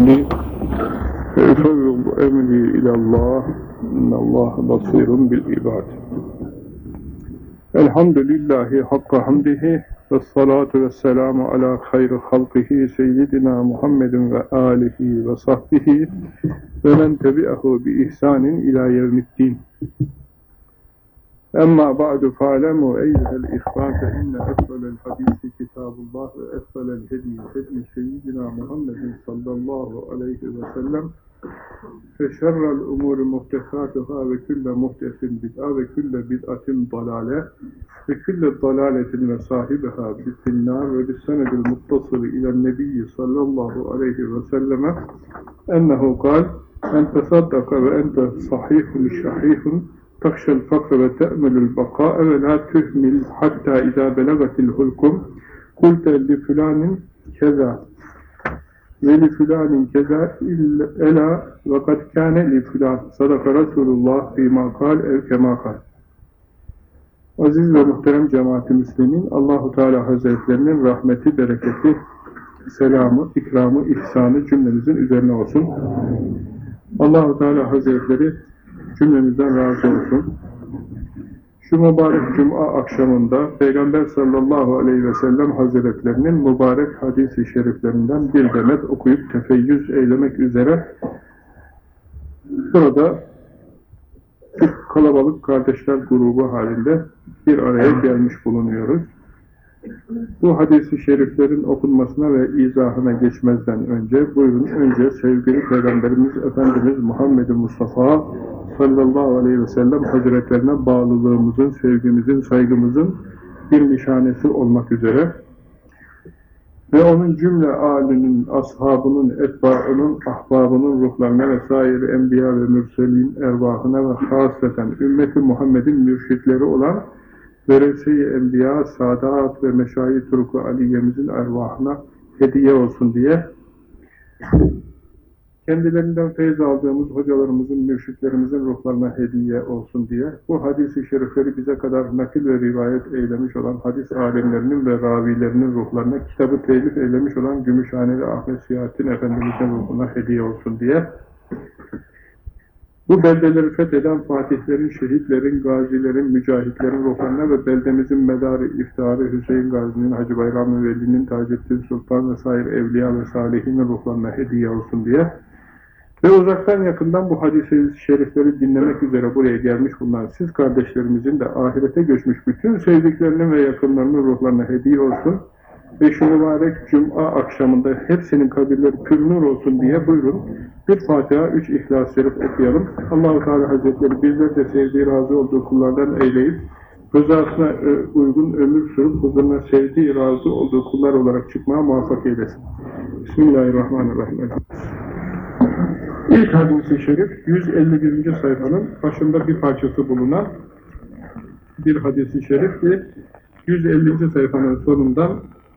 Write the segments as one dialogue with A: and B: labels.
A: توكلي فأفوض أمري إلى الله إن الله بصير بالعباد الحمد لله حق حمده والصلاة والسلام على خير خلقه سيدنا محمد وآله وصحبه ومن تبعه بإحسان إلى يوم الدين أما بعد فاعلموا أيها الإخوان فإن أفضل الحديث كتاب الله وأفضل الهدي هدي سيدنا محمد صلى الله عليه وسلم فشر الأمور محدثاتها وكل محدث بدعة وكل بدعة ضلالة وكل ضلالة وصاحبها في النار وبالسند المتصل إلى النبي صلى الله عليه وسلم أنه قال أن تصدق وأنت صحيح شحيح takşel fakre ve te'melül baka'e ve la tuhmil hatta izâ belagatil hulkum kulte li filanin keza ve li filanin keza ela ve kad kâne li filan sadaka Resulullah fîmâ kal Aziz ve muhterem cemaati müslimin Allahu Teala Hazretlerinin rahmeti, bereketi, selamı, ikramı, ihsanı cümlemizin üzerine olsun. Allahu Teala Hazretleri cümlemizden razı olsun. Şu mübarek cuma akşamında Peygamber sallallahu aleyhi ve sellem hazretlerinin mübarek hadis-i şeriflerinden bir demet okuyup tefeyyüz eylemek üzere burada kalabalık kardeşler grubu halinde bir araya gelmiş bulunuyoruz. Bu hadis-i şeriflerin okunmasına ve izahına geçmezden önce buyurun önce sevgili Peygamberimiz Efendimiz Muhammed Mustafa sallallahu aleyhi ve sellem hazretlerine bağlılığımızın, sevgimizin, saygımızın bir nişanesi olmak üzere ve onun cümle âlinin, ashabının, etbaının, ahbabının ruhlarına ve sair enbiya ve mürselin ervahına ve hasreten ümmeti Muhammed'in mürşitleri olan verese-i enbiya, sadat ve meşayi turku aliyemizin ervahına hediye olsun diye. Kendilerinden feyz aldığımız hocalarımızın, mürşitlerimizin ruhlarına hediye olsun diye. Bu hadis-i şerifleri bize kadar nakil ve rivayet eylemiş olan hadis alemlerinin ve ravilerinin ruhlarına kitabı telif eylemiş olan Gümüşhaneli Ahmet Siyahattin Efendimiz'in ruhuna hediye olsun diye bu beldeleri fetheden fatihlerin, şehitlerin, gazilerin, mücahitlerin ruhlarına ve beldemizin medarı, iftiharı Hüseyin Gazi'nin, Hacı Bayram Veli'nin, Taceddin Sultan ve sair evliya ve salihinin ruhlarına hediye olsun diye. Ve uzaktan yakından bu hadis-i şerifleri dinlemek üzere buraya gelmiş bulunan siz kardeşlerimizin de ahirete göçmüş bütün sevdiklerinin ve yakınlarının ruhlarına hediye olsun ve şu mübarek cuma akşamında hepsinin kabirleri pürnur olsun diye buyurun. Bir Fatiha, üç İhlas-ı Şerif okuyalım. Allah-u Teala Hazretleri bizler de sevdiği, razı olduğu kullardan eyleyip, rızasına uygun ömür sürüp, huzuruna sevdiği, razı olduğu kullar olarak çıkmaya muvaffak eylesin. Bismillahirrahmanirrahim. İlk hadis-i şerif, 151. sayfanın başında bir parçası bulunan bir hadis-i şerif ki 150. sayfanın sonundan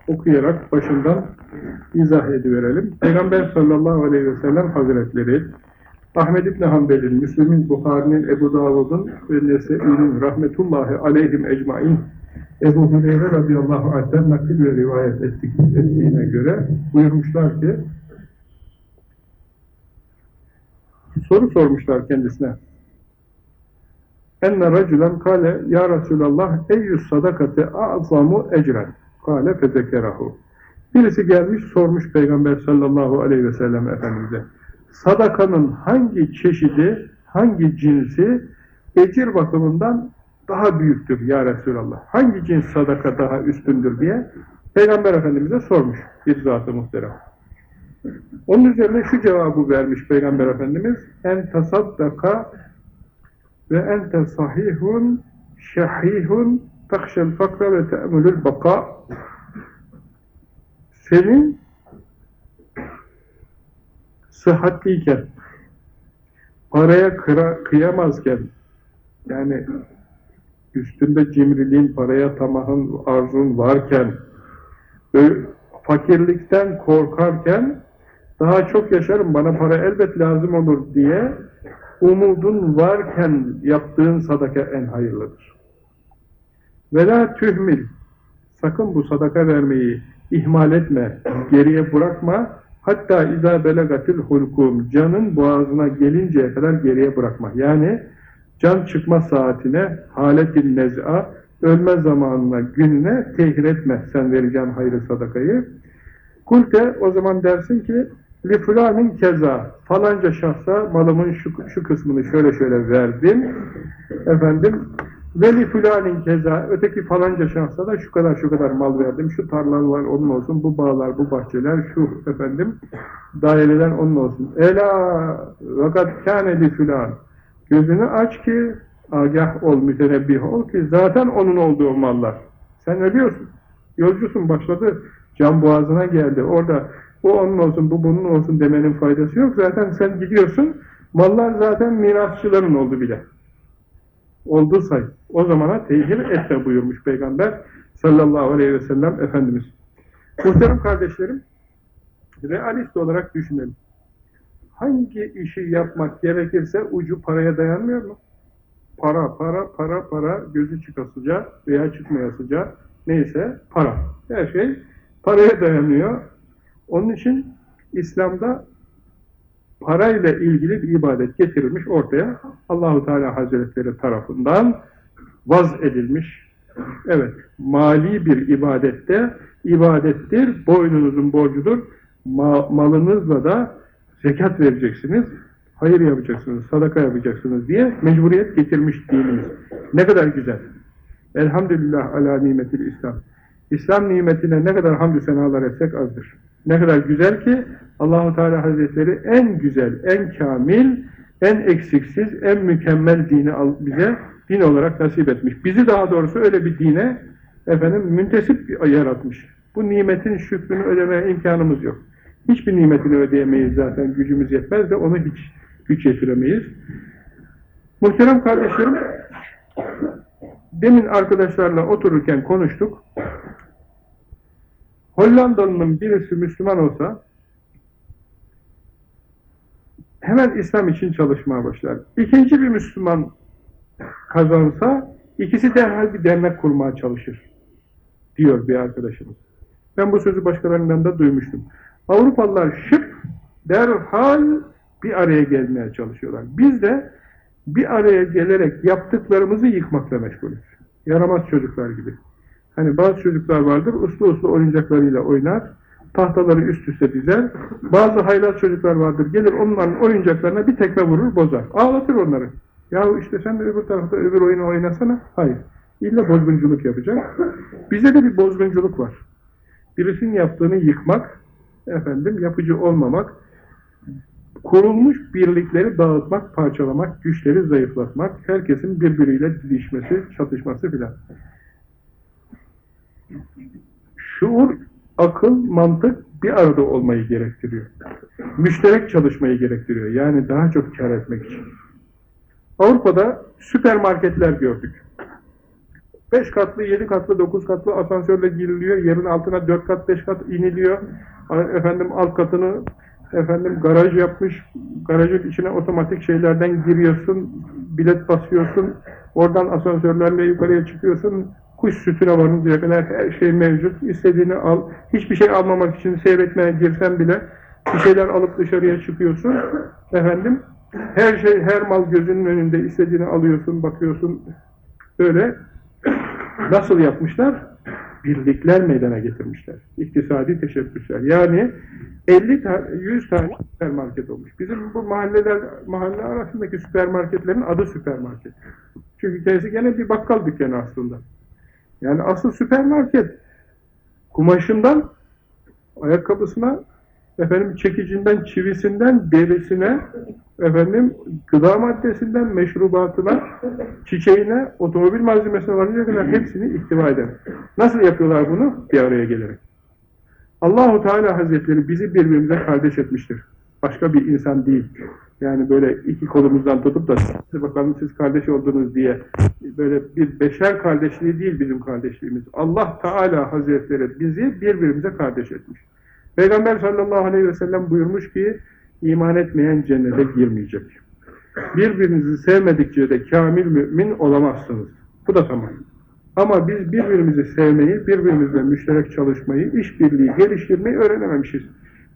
A: okuyarak başından izah ediverelim. Peygamber sallallahu aleyhi ve sellem hazretleri Ahmed İbni Hanbel'in, Müslüm'ün, Bukhari'nin, Ebu Davud'un ve Nese'inin rahmetullahi aleyhim ecmain Ebu Hureyre radıyallahu anh'den nakil ve rivayet ettik, ettiğine göre buyurmuşlar ki soru sormuşlar kendisine. Enne racülen kale ya Resulallah eyyüs sadakati a'zamu ecren kale fezekerahu. Birisi gelmiş sormuş Peygamber sallallahu aleyhi ve sellem Efendimiz'e sadakanın hangi çeşidi, hangi cinsi ecir bakımından daha büyüktür ya Resulallah? Hangi cins sadaka daha üstündür diye Peygamber Efendimiz'e sormuş bir zat-ı muhterem. Onun üzerine şu cevabı vermiş Peygamber Efendimiz en tasaddaka ve ente sahihun şahihun takşel fakra ve te'mülül baka senin sıhhatliyken paraya kıra, kıyamazken yani üstünde cimriliğin, paraya tamahın, arzun varken fakirlikten korkarken daha çok yaşarım, bana para elbet lazım olur diye umudun varken yaptığın sadaka en hayırlıdır. Vela tühmil, sakın bu sadaka vermeyi ihmal etme, geriye bırakma, Hatta izâ belegatil hulkum canın boğazına gelinceye kadar geriye bırakma. Yani can çıkma saatine haletin nez'a ölme zamanına, gününe tehir etme sen vereceğin hayrı sadakayı. Kulte o zaman dersin ki li fulanin keza falanca şahsa malımın şu, şu kısmını şöyle şöyle verdim. Efendim ve li fulanin keza öteki falanca şahsa da şu kadar şu kadar mal verdim. Şu tarlalar onun olsun, bu bağlar, bu bahçeler, şu efendim daireler onun olsun. Ela vakat kâne li fulan gözünü aç ki agah ol, mütenebbih ol ki zaten onun olduğu mallar. Sen ölüyorsun. Yolcusun başladı. Can boğazına geldi. Orada o onun olsun, bu bunun olsun demenin faydası yok. Zaten sen gidiyorsun. Mallar zaten mirasçıların oldu bile. Oldu say. O zamana tehir etme buyurmuş Peygamber sallallahu aleyhi ve sellem Efendimiz. Muhterem kardeşlerim, realist olarak düşünelim. Hangi işi yapmak gerekirse ucu paraya dayanmıyor mu? Para, para, para, para, gözü çıkasıca veya çıkmayasıca neyse para. Her şey paraya dayanıyor. Onun için İslam'da parayla ilgili bir ibadet getirilmiş ortaya. Allahu Teala Hazretleri tarafından vaz edilmiş. Evet, mali bir ibadette ibadettir, boynunuzun borcudur. Ma malınızla da zekat vereceksiniz, hayır yapacaksınız, sadaka yapacaksınız diye mecburiyet getirmiş dinimiz. Ne kadar güzel. Elhamdülillah ala nimetil İslam. İslam nimetine ne kadar hamdü senalar etsek azdır. Ne kadar güzel ki Allahu Teala Hazretleri en güzel, en kamil, en eksiksiz, en mükemmel dini bize din olarak nasip etmiş. Bizi daha doğrusu öyle bir dine efendim müntesip yaratmış. Bu nimetin şükrünü ödemeye imkanımız yok. Hiçbir nimetini ödeyemeyiz zaten gücümüz yetmez de onu hiç güç yetiremeyiz. Muhterem kardeşlerim, demin arkadaşlarla otururken konuştuk. Hollandalı'nın birisi Müslüman olsa hemen İslam için çalışmaya başlar. İkinci bir Müslüman kazansa ikisi derhal bir dernek kurmaya çalışır diyor bir arkadaşımız. Ben bu sözü başkalarından da duymuştum. Avrupalılar şıp derhal bir araya gelmeye çalışıyorlar. Biz de bir araya gelerek yaptıklarımızı yıkmakla meşgulüz. Yaramaz çocuklar gibi. Hani bazı çocuklar vardır, uslu uslu oyuncaklarıyla oynar, tahtaları üst üste dizer. Bazı haylaz çocuklar vardır, gelir onların oyuncaklarına bir tekme vurur, bozar. Ağlatır onları. Yahu işte sen de öbür tarafta öbür oyunu oynasana. Hayır. İlla bozgunculuk yapacak. Bize de bir bozgunculuk var. Birisinin yaptığını yıkmak, efendim yapıcı olmamak, kurulmuş birlikleri dağıtmak, parçalamak, güçleri zayıflatmak, herkesin birbiriyle didişmesi, çatışması filan. Şuur, akıl, mantık bir arada olmayı gerektiriyor. Müşterek çalışmayı gerektiriyor. Yani daha çok kar etmek için. Avrupa'da süpermarketler gördük. 5 katlı, 7 katlı, 9 katlı asansörle giriliyor. Yerin altına 4 kat, 5 kat iniliyor. Efendim alt katını efendim garaj yapmış. Garajın içine otomatik şeylerden giriyorsun. Bilet basıyorsun. Oradan asansörlerle yukarıya çıkıyorsun. Kuş sütüne varıncaya kadar her şey mevcut. İstediğini al. Hiçbir şey almamak için seyretmeye girsen bile bir şeyler alıp dışarıya çıkıyorsun. Efendim her şey, her mal gözünün önünde istediğini alıyorsun, bakıyorsun. Böyle nasıl yapmışlar? Birlikler meydana getirmişler. İktisadi teşebbüsler. Yani 50 tane, 100 tane süpermarket olmuş. Bizim bu mahalleler, mahalle arasındaki süpermarketlerin adı süpermarket. Çünkü kendisi gene bir bakkal dükkanı aslında. Yani asıl süpermarket kumaşından ayakkabısına efendim çekicinden, çivisinden, derisine efendim gıda maddesinden, meşrubatına, çiçeğine, otomobil malzemesine varınca kadar hepsini ihtiva eder. Nasıl yapıyorlar bunu? Bir araya gelerek. Allahu Teala Hazretleri bizi birbirimize kardeş etmiştir. Başka bir insan değil. Yani böyle iki kolumuzdan tutup da bakalım siz kardeş oldunuz diye böyle bir beşer kardeşliği değil bizim kardeşliğimiz. Allah Teala Hazretleri bizi birbirimize kardeş etmiş. Peygamber sallallahu aleyhi ve sellem buyurmuş ki iman etmeyen cennete girmeyecek. Birbirinizi sevmedikçe de kamil mümin olamazsınız. Bu da tamam. Ama biz birbirimizi sevmeyi, birbirimizle müşterek çalışmayı, işbirliği, geliştirmeyi öğrenememişiz.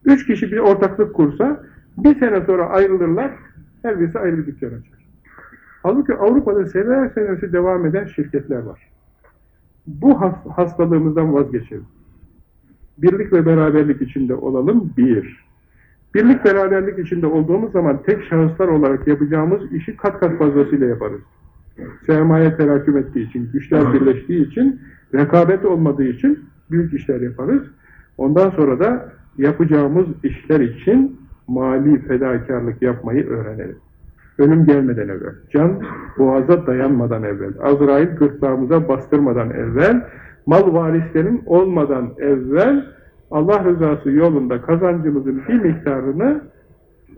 A: Üç kişi bir ortaklık kursa bir sene sonra ayrılırlar, her birisi ayrı bir dükkan açar. Halbuki Avrupa'da seneler senesi devam eden şirketler var. Bu hastalığımızdan vazgeçelim. Birlik ve beraberlik içinde olalım, bir. Birlik beraberlik içinde olduğumuz zaman tek şahıslar olarak yapacağımız işi kat kat fazlasıyla yaparız. Sermaye terakküm ettiği için, güçler birleştiği için, rekabet olmadığı için büyük işler yaparız. Ondan sonra da yapacağımız işler için mali fedakarlık yapmayı öğrenelim. Ölüm gelmeden evvel, can boğaza dayanmadan evvel, Azrail gırtlağımıza bastırmadan evvel, mal varislerin olmadan evvel Allah rızası yolunda kazancımızın bir miktarını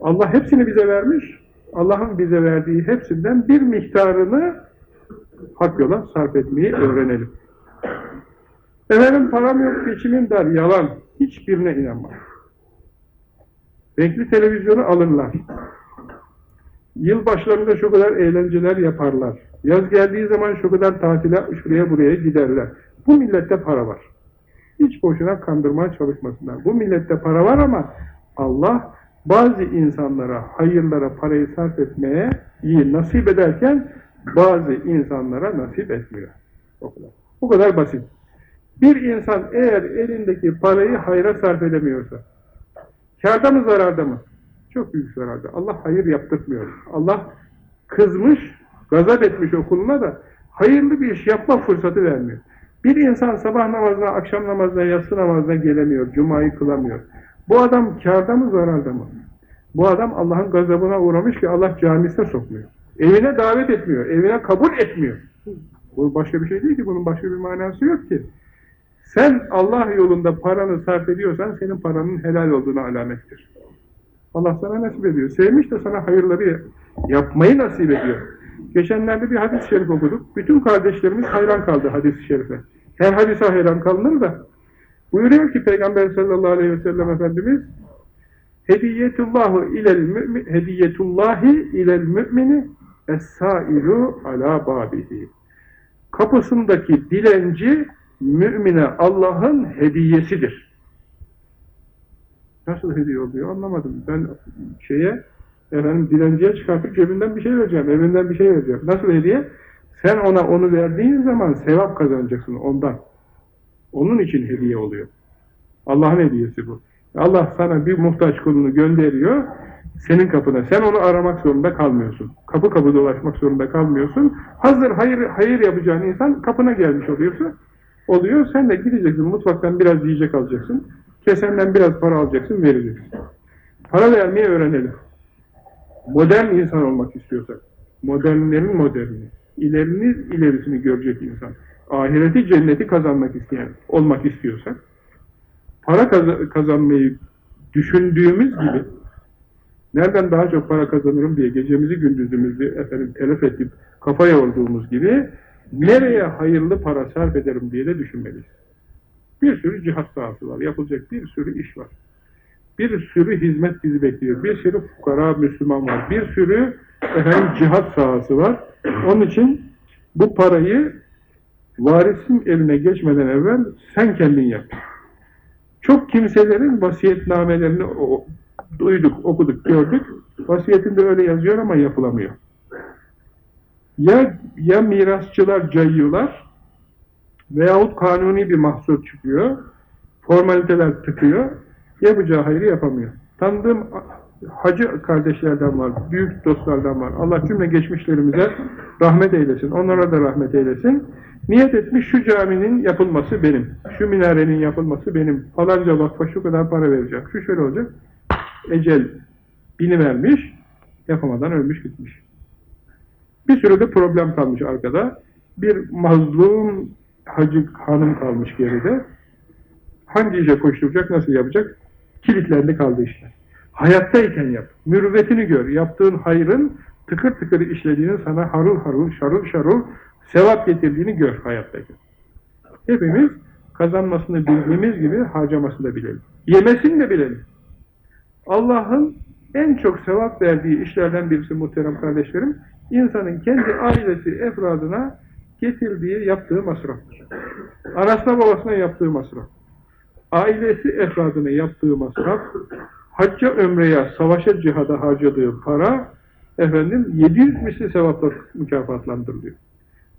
A: Allah hepsini bize vermiş. Allah'ın bize verdiği hepsinden bir miktarını hak yola sarf etmeyi öğrenelim. Efendim param yok, geçimim dar, yalan. Hiçbirine inanma. Renkli televizyonu alırlar. Yıl başlarında şu kadar eğlenceler yaparlar. Yaz geldiği zaman şu kadar tatile şuraya buraya giderler. Bu millette para var. Hiç boşuna kandırmaya çalışmasınlar. Bu millette para var ama Allah bazı insanlara, hayırlara parayı sarf etmeye iyi nasip ederken bazı insanlara nasip etmiyor. O kadar. Bu kadar basit. Bir insan eğer elindeki parayı hayra sarf edemiyorsa, kârda mı zararda mı? Çok büyük zararda. Allah hayır yaptırmıyor. Allah kızmış, gazap etmiş okuluna da hayırlı bir iş yapma fırsatı vermiyor. Bir insan sabah namazına, akşam namazına, yatsı namazına gelemiyor, cumayı kılamıyor. Bu adam kârda mı, zararda mı? Bu adam Allah'ın gazabına uğramış ki Allah camisine sokmuyor. Evine davet etmiyor, evine kabul etmiyor. Bu başka bir şey değil ki, bunun başka bir manası yok ki. Sen Allah yolunda paranı sarf ediyorsan, senin paranın helal olduğunu alamettir. Allah sana nasip ediyor. Sevmiş de sana hayırları yapmayı nasip ediyor. Geçenlerde bir hadis-i şerif okuduk. Bütün kardeşlerimiz hayran kaldı hadis-i şerife. Her hadise hayran kalınır da. Buyuruyor ki Peygamber sallallahu aleyhi ve sellem Efendimiz Hediyetullahu ilel mümin hediyetullahi ilel mümini es-sailu ala babihi. Kapısındaki dilenci mümine Allah'ın hediyesidir. Nasıl hediye oluyor anlamadım. Ben şeye efendim dilenciye çıkartıp cebinden bir şey vereceğim, evinden bir şey vereceğim. Nasıl hediye? Sen ona onu verdiğin zaman sevap kazanacaksın ondan. Onun için hediye oluyor. Allah'ın hediyesi bu. Allah sana bir muhtaç kulunu gönderiyor, senin kapına. Sen onu aramak zorunda kalmıyorsun. Kapı kapı dolaşmak zorunda kalmıyorsun. Hazır hayır, hayır yapacağın insan kapına gelmiş oluyorsa, oluyor. Sen de gideceksin, mutfaktan biraz yiyecek alacaksın. Kesenden biraz para alacaksın, vereceksin. Para vermeyi öğrenelim modern insan olmak istiyorsak, modernlerin moderni, ilerinin ilerisini görecek insan, ahireti cenneti kazanmak isteyen olmak istiyorsak, para kaz kazanmayı düşündüğümüz gibi, nereden daha çok para kazanırım diye gecemizi gündüzümüzü efendim telef edip kafa yorduğumuz gibi, nereye hayırlı para sarf ederim diye de düşünmeliyiz. Bir sürü cihat sahası var, yapılacak bir sürü iş var bir sürü hizmet bizi bekliyor. Bir sürü fukara Müslüman var. Bir sürü efendim, cihat sahası var. Onun için bu parayı varisin eline geçmeden evvel sen kendin yap. Çok kimselerin vasiyetnamelerini duyduk, okuduk, gördük. Vasiyetinde öyle yazıyor ama yapılamıyor. Ya, ya mirasçılar cayıyorlar veyahut kanuni bir mahsur çıkıyor, formaliteler tıkıyor, yapacağı hayrı yapamıyor. Tanıdığım hacı kardeşlerden var, büyük dostlardan var. Allah cümle geçmişlerimize rahmet eylesin, onlara da rahmet eylesin. Niyet etmiş şu caminin yapılması benim, şu minarenin yapılması benim, falanca vakfa şu kadar para vereceğim, şu şöyle olacak. Ecel bini vermiş, yapamadan ölmüş gitmiş. Bir sürü de problem kalmış arkada. Bir mazlum hacı hanım kalmış geride. Hangi işe koşturacak, nasıl yapacak? kilitlendi kaldı işte. Hayattayken yap. Mürüvvetini gör. Yaptığın hayrın tıkır tıkır işlediğini sana harıl harıl, şarıl şarıl sevap getirdiğini gör hayattayken. Hepimiz kazanmasını bildiğimiz gibi harcamasını da bilelim. Yemesini de bilelim. Allah'ın en çok sevap verdiği işlerden birisi muhterem kardeşlerim, insanın kendi ailesi, efradına getirdiği, yaptığı masraftır. Anasına babasına yaptığı masraf. ailesi efradına yaptığı masraf, hacca ömreye, savaşa cihada harcadığı para, efendim 700 misli sevapla mükafatlandırılıyor.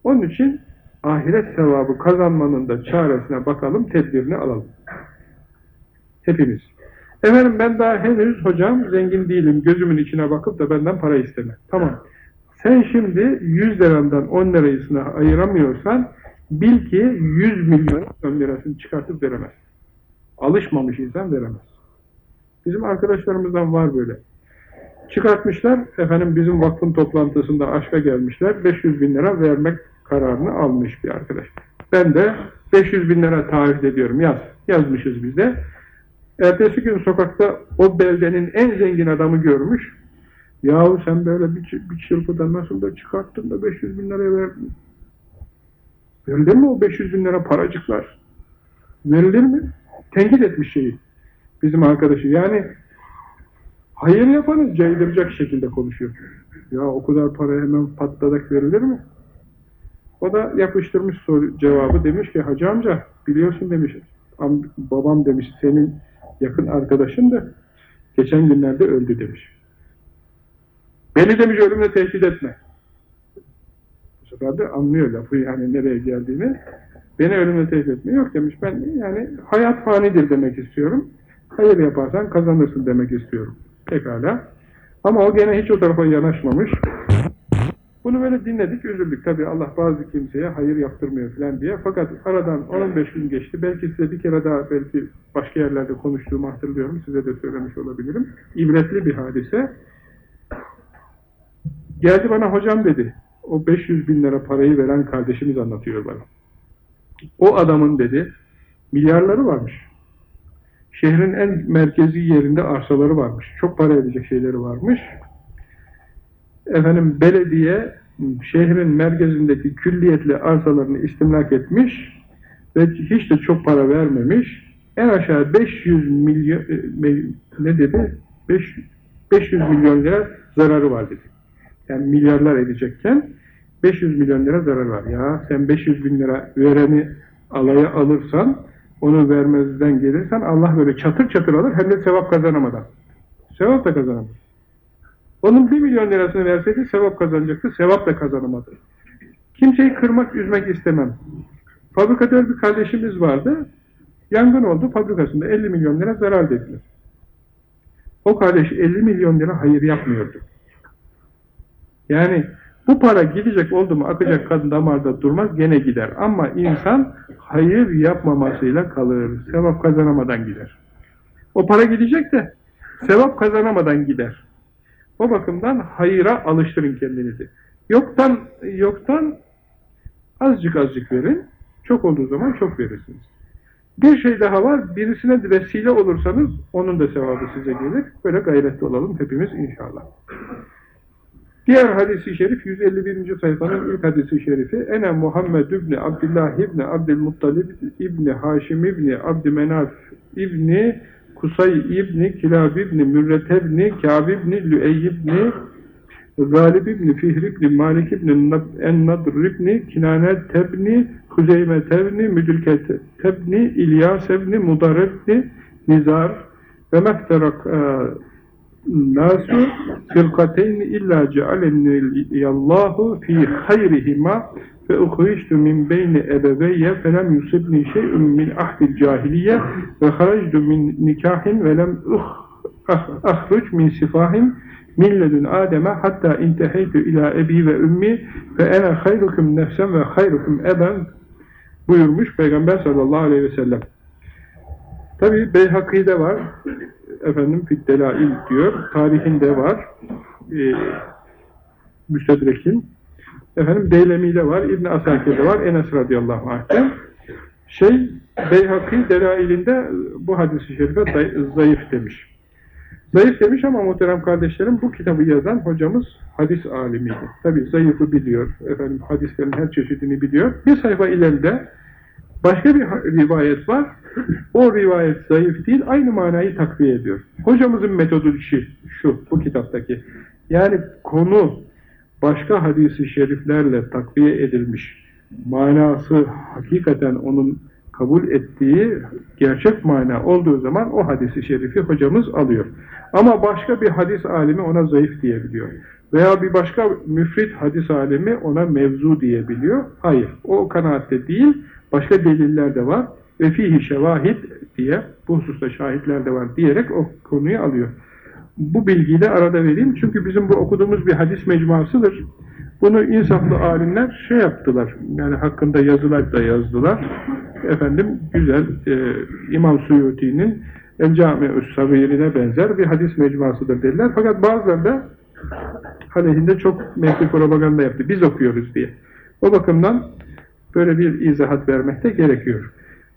A: Onun için ahiret sevabı kazanmanın da çaresine bakalım, tedbirini alalım. Hepimiz. Efendim ben daha henüz hocam zengin değilim, gözümün içine bakıp da benden para isteme. Tamam. Sen şimdi 100 lirandan 10 lirasını ayıramıyorsan bil ki 100 milyon 10 lirasını çıkartıp veremez. Alışmamış insan veremez. Bizim arkadaşlarımızdan var böyle. Çıkartmışlar, efendim bizim vakfın toplantısında aşka gelmişler, 500 bin lira vermek kararını almış bir arkadaş. Ben de 500 bin lira taahhüt ediyorum, yaz. Yazmışız biz de. Ertesi gün sokakta o beldenin en zengin adamı görmüş. Yahu sen böyle bir, bir çırpıda nasıl da çıkarttın da 500 bin liraya verdin. Verilir mi o 500 bin lira paracıklar? Verilir mi? Tenkit etmiş şeyi. Bizim arkadaşı. Yani hayır yapanı caydıracak şekilde konuşuyor. Ya o kadar para hemen patladak verilir mi? O da yapıştırmış soru, cevabı demiş ki hacı amca biliyorsun demiş am, babam demiş senin yakın arkadaşın da geçen günlerde öldü demiş. Beni demiş ölümle tehdit etme. Bu sefer de anlıyor lafı yani nereye geldiğini. Beni ölümle tehdit etme yok demiş. Ben yani hayat fanidir demek istiyorum. Hayır yaparsan kazanırsın demek istiyorum. Pekala. Ama o gene hiç o tarafa yanaşmamış. Bunu böyle dinledik, üzüldük. Tabi Allah bazı kimseye hayır yaptırmıyor falan diye. Fakat aradan 15 gün geçti. Belki size bir kere daha belki başka yerlerde konuştuğumu hatırlıyorum. Size de söylemiş olabilirim. İbretli bir hadise. Geldi bana hocam dedi. O 500 bin lira parayı veren kardeşimiz anlatıyor bana. O adamın dedi milyarları varmış. Şehrin en merkezi yerinde arsaları varmış. Çok para edecek şeyleri varmış. Efendim belediye şehrin merkezindeki külliyetli arsalarını istimlak etmiş ve hiç de çok para vermemiş. En aşağı 500 milyon e, ne dedi? 500, 500 milyon lira zararı var dedi. Yani milyarlar edecekken 500 milyon lira zarar var. Ya sen 500 bin lira vereni alaya alırsan, onu vermezden gelirsen Allah böyle çatır çatır alır hem de sevap kazanamadan. Sevap da kazanamaz. Onun 1 milyon lirasını verseydi sevap kazanacaktı, sevap da kazanamadı. Kimseyi kırmak, üzmek istemem. Fabrikatör bir kardeşimiz vardı, yangın oldu, fabrikasında 50 milyon lira zarar dediler. O kardeş 50 milyon lira hayır yapmıyordu. Yani bu para gidecek oldu mu akacak kadın damarda durmaz gene gider. Ama insan hayır yapmamasıyla kalır. Sevap kazanamadan gider. O para gidecek de sevap kazanamadan gider. O bakımdan hayıra alıştırın kendinizi. Yoktan yoktan azıcık azıcık verin. Çok olduğu zaman çok verirsiniz. Bir şey daha var. Birisine vesile olursanız onun da sevabı size gelir. Böyle gayretli olalım hepimiz inşallah. Diğer hadisi şerif 151. sayfanın ilk hadisi şerifi Ene Muhammed İbni Abdullah İbni Abdülmuttalib İbni Haşim İbni Abdümenaf İbni Kusay İbni Kilab İbni Mürret İbni Kâb İbni Lüey İbni Galib İbni Fihr İbni Malik İbni En-Nadr İbni Kinane Tebni Huzeyme Tebni Müdülke Tebni İlyas İbni Mudar İbni Nizar ve mefterak nasu firkateyn illa cealenniyallahu fi hayrihima fe ukhrijtu min beyni ebeveyye felem yusibni şey'un min ahdil cahiliye ve harajtu min nikahin ve lem ahruc min sifahin min ledun Adem'e hatta inteheytü ila ebi ve ümmi fe ene hayrukum nefsen ve hayrukum eben buyurmuş Peygamber sallallahu aleyhi ve sellem. Tabi Beyhaki'de var, efendim Fiddelail diyor, tarihinde var, e, Müstedrek'in, efendim Deylemi'de var, İbn Asakir'de var, Enes radıyallahu anh'ten. Şey, Beyhaki Delail'inde bu hadisi şerife zayıf demiş. Zayıf demiş ama muhterem kardeşlerim bu kitabı yazan hocamız hadis alimiydi. Tabi zayıfı biliyor, efendim hadislerin her çeşidini biliyor. Bir sayfa ileride Başka bir rivayet var. O rivayet zayıf değil, aynı manayı takviye ediyor. Hocamızın metodu şu, şu bu kitaptaki. Yani konu başka hadisi şeriflerle takviye edilmiş. Manası hakikaten onun kabul ettiği gerçek mana olduğu zaman o hadisi şerifi hocamız alıyor. Ama başka bir hadis alimi ona zayıf diyebiliyor. Veya bir başka müfrit hadis alimi ona mevzu diyebiliyor. Hayır, o kanaatte değil, başka deliller de var. Ve fihi şevahid diye, bu hususta şahitler de var diyerek o konuyu alıyor. Bu bilgiyi de arada vereyim. Çünkü bizim bu okuduğumuz bir hadis mecmuasıdır. Bunu insaflı alimler şey yaptılar. Yani hakkında yazılar da yazdılar. Efendim güzel e, İmam Suyuti'nin El Cami-ü Sabirine benzer bir hadis mecmuasıdır dediler. Fakat bazıları da aleyhinde çok menfi propaganda yaptı. Biz okuyoruz diye. O bakımdan böyle bir izahat vermek de gerekiyor.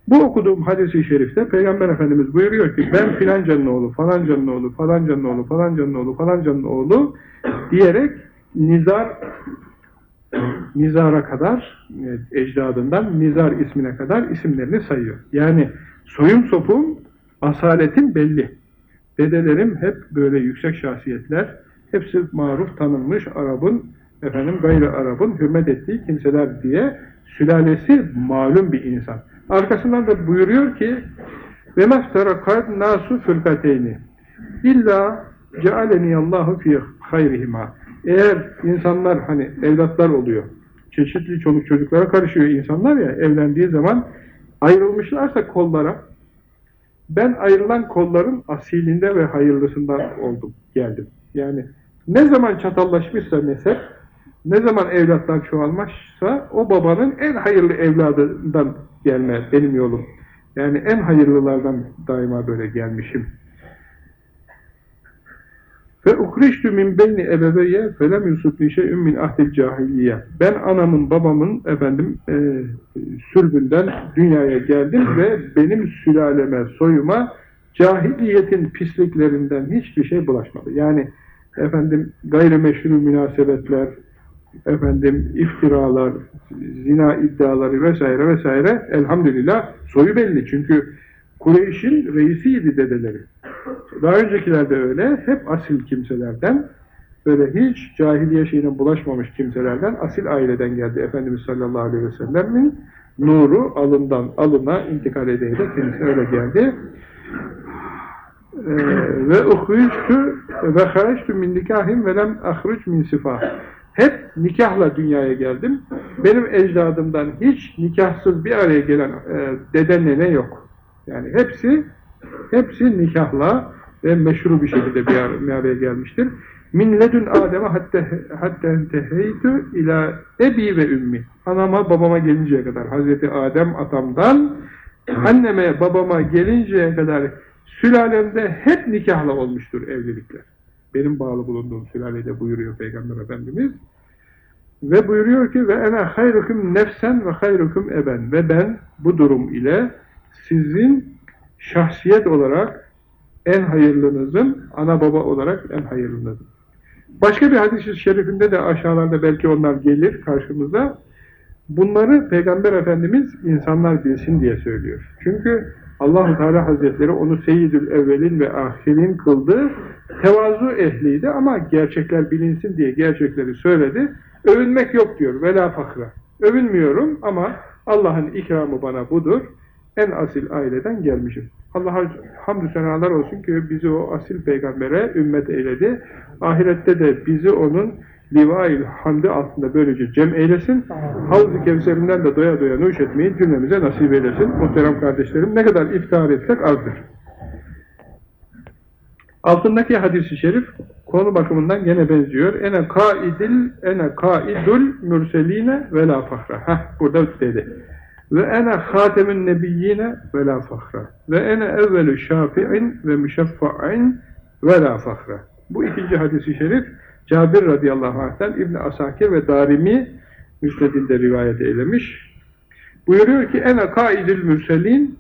A: Bu okuduğum hadis-i şerifte Peygamber Efendimiz buyuruyor ki ben filancanın oğlu, falancanın oğlu, falancanın oğlu, falancanın oğlu, falancanın oğlu diyerek nizar nizara kadar ecdadından nizar ismine kadar isimlerini sayıyor. Yani soyum sopum asaletim belli. Dedelerim hep böyle yüksek şahsiyetler, hepsi maruf tanınmış Arap'ın, efendim gayrı Arap'ın hürmet ettiği kimseler diye sülalesi malum bir insan. Arkasından da buyuruyor ki ve mefterakat nasu fırkateyni illa cealeni Allahu fi hayrihima. Eğer insanlar hani evlatlar oluyor çeşitli çoluk çocuklara karışıyor insanlar ya evlendiği zaman ayrılmışlarsa kollara ben ayrılan kolların asilinde ve hayırlısından oldum geldim. Yani ne zaman çatallaşmışsa mezhep ne zaman evlatlar çoğalmışsa o babanın en hayırlı evladından gelme benim yolum. Yani en hayırlılardan daima böyle gelmişim. Ve uhriştü min beyni ebeveye felem yusufli şey'ün min ahdil cahiliye. Ben anamın babamın efendim e, sürbünden dünyaya geldim ve benim sülaleme, soyuma cahiliyetin pisliklerinden hiçbir şey bulaşmadı. Yani efendim gayrimeşru münasebetler, efendim iftiralar, zina iddiaları vesaire vesaire elhamdülillah soyu belli. Çünkü Kureyş'in reisiydi dedeleri. Daha öncekiler de öyle. Hep asil kimselerden böyle hiç cahiliye şeyine bulaşmamış kimselerden asil aileden geldi. Efendimiz sallallahu aleyhi ve sellem'in nuru alından alına intikal edeydi. Kendisi öyle geldi. Ee, ve uhrictu ve haraçtu min nikahim ve lem ahruc min sifah. Hep nikahla dünyaya geldim. Benim ecdadımdan hiç nikahsız bir araya gelen e, dede nene yok. Yani hepsi hepsi nikahla ve meşru bir şekilde bir, ar bir araya gelmiştir. Min ledün Adem'e hatta hatta enteheytü ila ebi ve ümmi. Anama babama gelinceye kadar Hazreti Adem atamdan anneme babama gelinceye kadar sülalemde hep nikahla olmuştur evlilikler benim bağlı bulunduğum sülalede buyuruyor Peygamber Efendimiz. Ve buyuruyor ki ve ene hayrukum nefsen ve hayrukum eben ve ben bu durum ile sizin şahsiyet olarak en hayırlınızın, ana baba olarak en hayırlınızın. Başka bir hadis-i şerifinde de aşağılarda belki onlar gelir karşımıza. Bunları Peygamber Efendimiz insanlar bilsin diye söylüyor. Çünkü Allahu Teala Hazretleri onu Seyyidül Evvelin ve Ahirin kıldı. Tevazu ehliydi ama gerçekler bilinsin diye gerçekleri söyledi. Övünmek yok diyor. Vela fakra. Övünmüyorum ama Allah'ın ikramı bana budur. En asil aileden gelmişim. Allah'a hamdü senalar olsun ki bizi o asil peygambere ümmet eyledi. Ahirette de bizi onun livail hamdi altında böylece cem eylesin. Havz-ı Kevserinden de doya doya nuş etmeyi cümlemize nasip eylesin. Muhterem kardeşlerim ne kadar iftihar etsek azdır. Altındaki hadisi şerif konu bakımından gene benziyor. Ene kaidil ene kaidul mürseline ve la fahra. Heh, burada dedi. Ve ene hatemun nebiyyine ve la fahra. Ve ene evvelü şafi'in ve müşeffa'in ve la fahra. Bu ikinci hadisi şerif Cabir radıyallahu anh'ten İbn Asakir ve Darimi müsnedinde rivayet eylemiş. Buyuruyor ki ene kaidül mürselin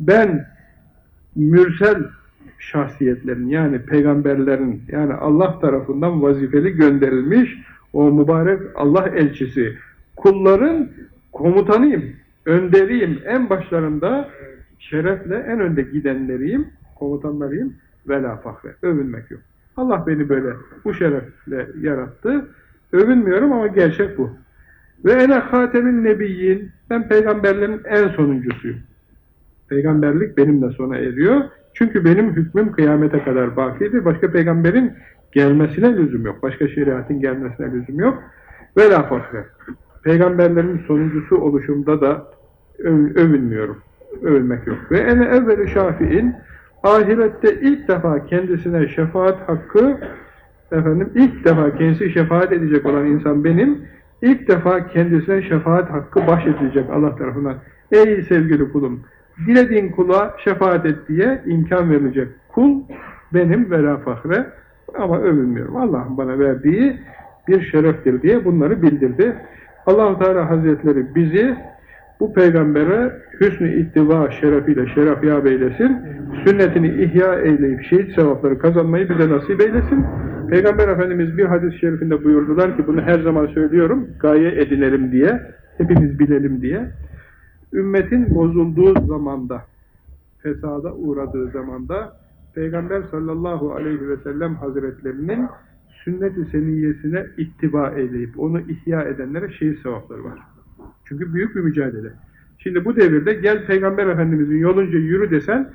A: ben mürsel şahsiyetlerin yani peygamberlerin yani Allah tarafından vazifeli gönderilmiş o mübarek Allah elçisi kulların komutanıyım, önderiyim, en başlarında şerefle en önde gidenleriyim, komutanlarıyım ve la fahre. Övünmek yok. Allah beni böyle bu şerefle yarattı. Övünmüyorum ama gerçek bu. Ve ene hatemin nebiyyin Ben peygamberlerin en sonuncusuyum. Peygamberlik benimle sona eriyor. Çünkü benim hükmüm kıyamete kadar bakidir. Başka peygamberin gelmesine lüzum yok. Başka şeriatın gelmesine lüzum yok. Ve la fahre. Peygamberlerin sonuncusu oluşumda da öv övünmüyorum. Övülmek yok. Ve ene evveli şafiin ahirette ilk defa kendisine şefaat hakkı efendim ilk defa kendisi şefaat edecek olan insan benim ilk defa kendisine şefaat hakkı bahşedilecek Allah tarafından. Ey sevgili kulum dilediğin kula şefaat et diye imkan verilecek kul benim ve la fahre ama övünmüyorum. Allah'ın bana verdiği bir şereftir diye bunları bildirdi. allah Teala Hazretleri bizi bu peygambere hüsnü ittiva şerefiyle şeref yâb eylesin. Sünnetini ihya eyleyip şehit sevapları kazanmayı bize nasip eylesin. Peygamber Efendimiz bir hadis-i şerifinde buyurdular ki bunu her zaman söylüyorum gaye edinelim diye, hepimiz bilelim diye. Ümmetin bozulduğu zamanda, fesada uğradığı zamanda Peygamber sallallahu aleyhi ve sellem hazretlerinin sünnet-i seniyyesine ittiba eyleyip onu ihya edenlere şehit sevapları var. Çünkü büyük bir mücadele. Şimdi bu devirde gel Peygamber Efendimizin yolunca yürü desen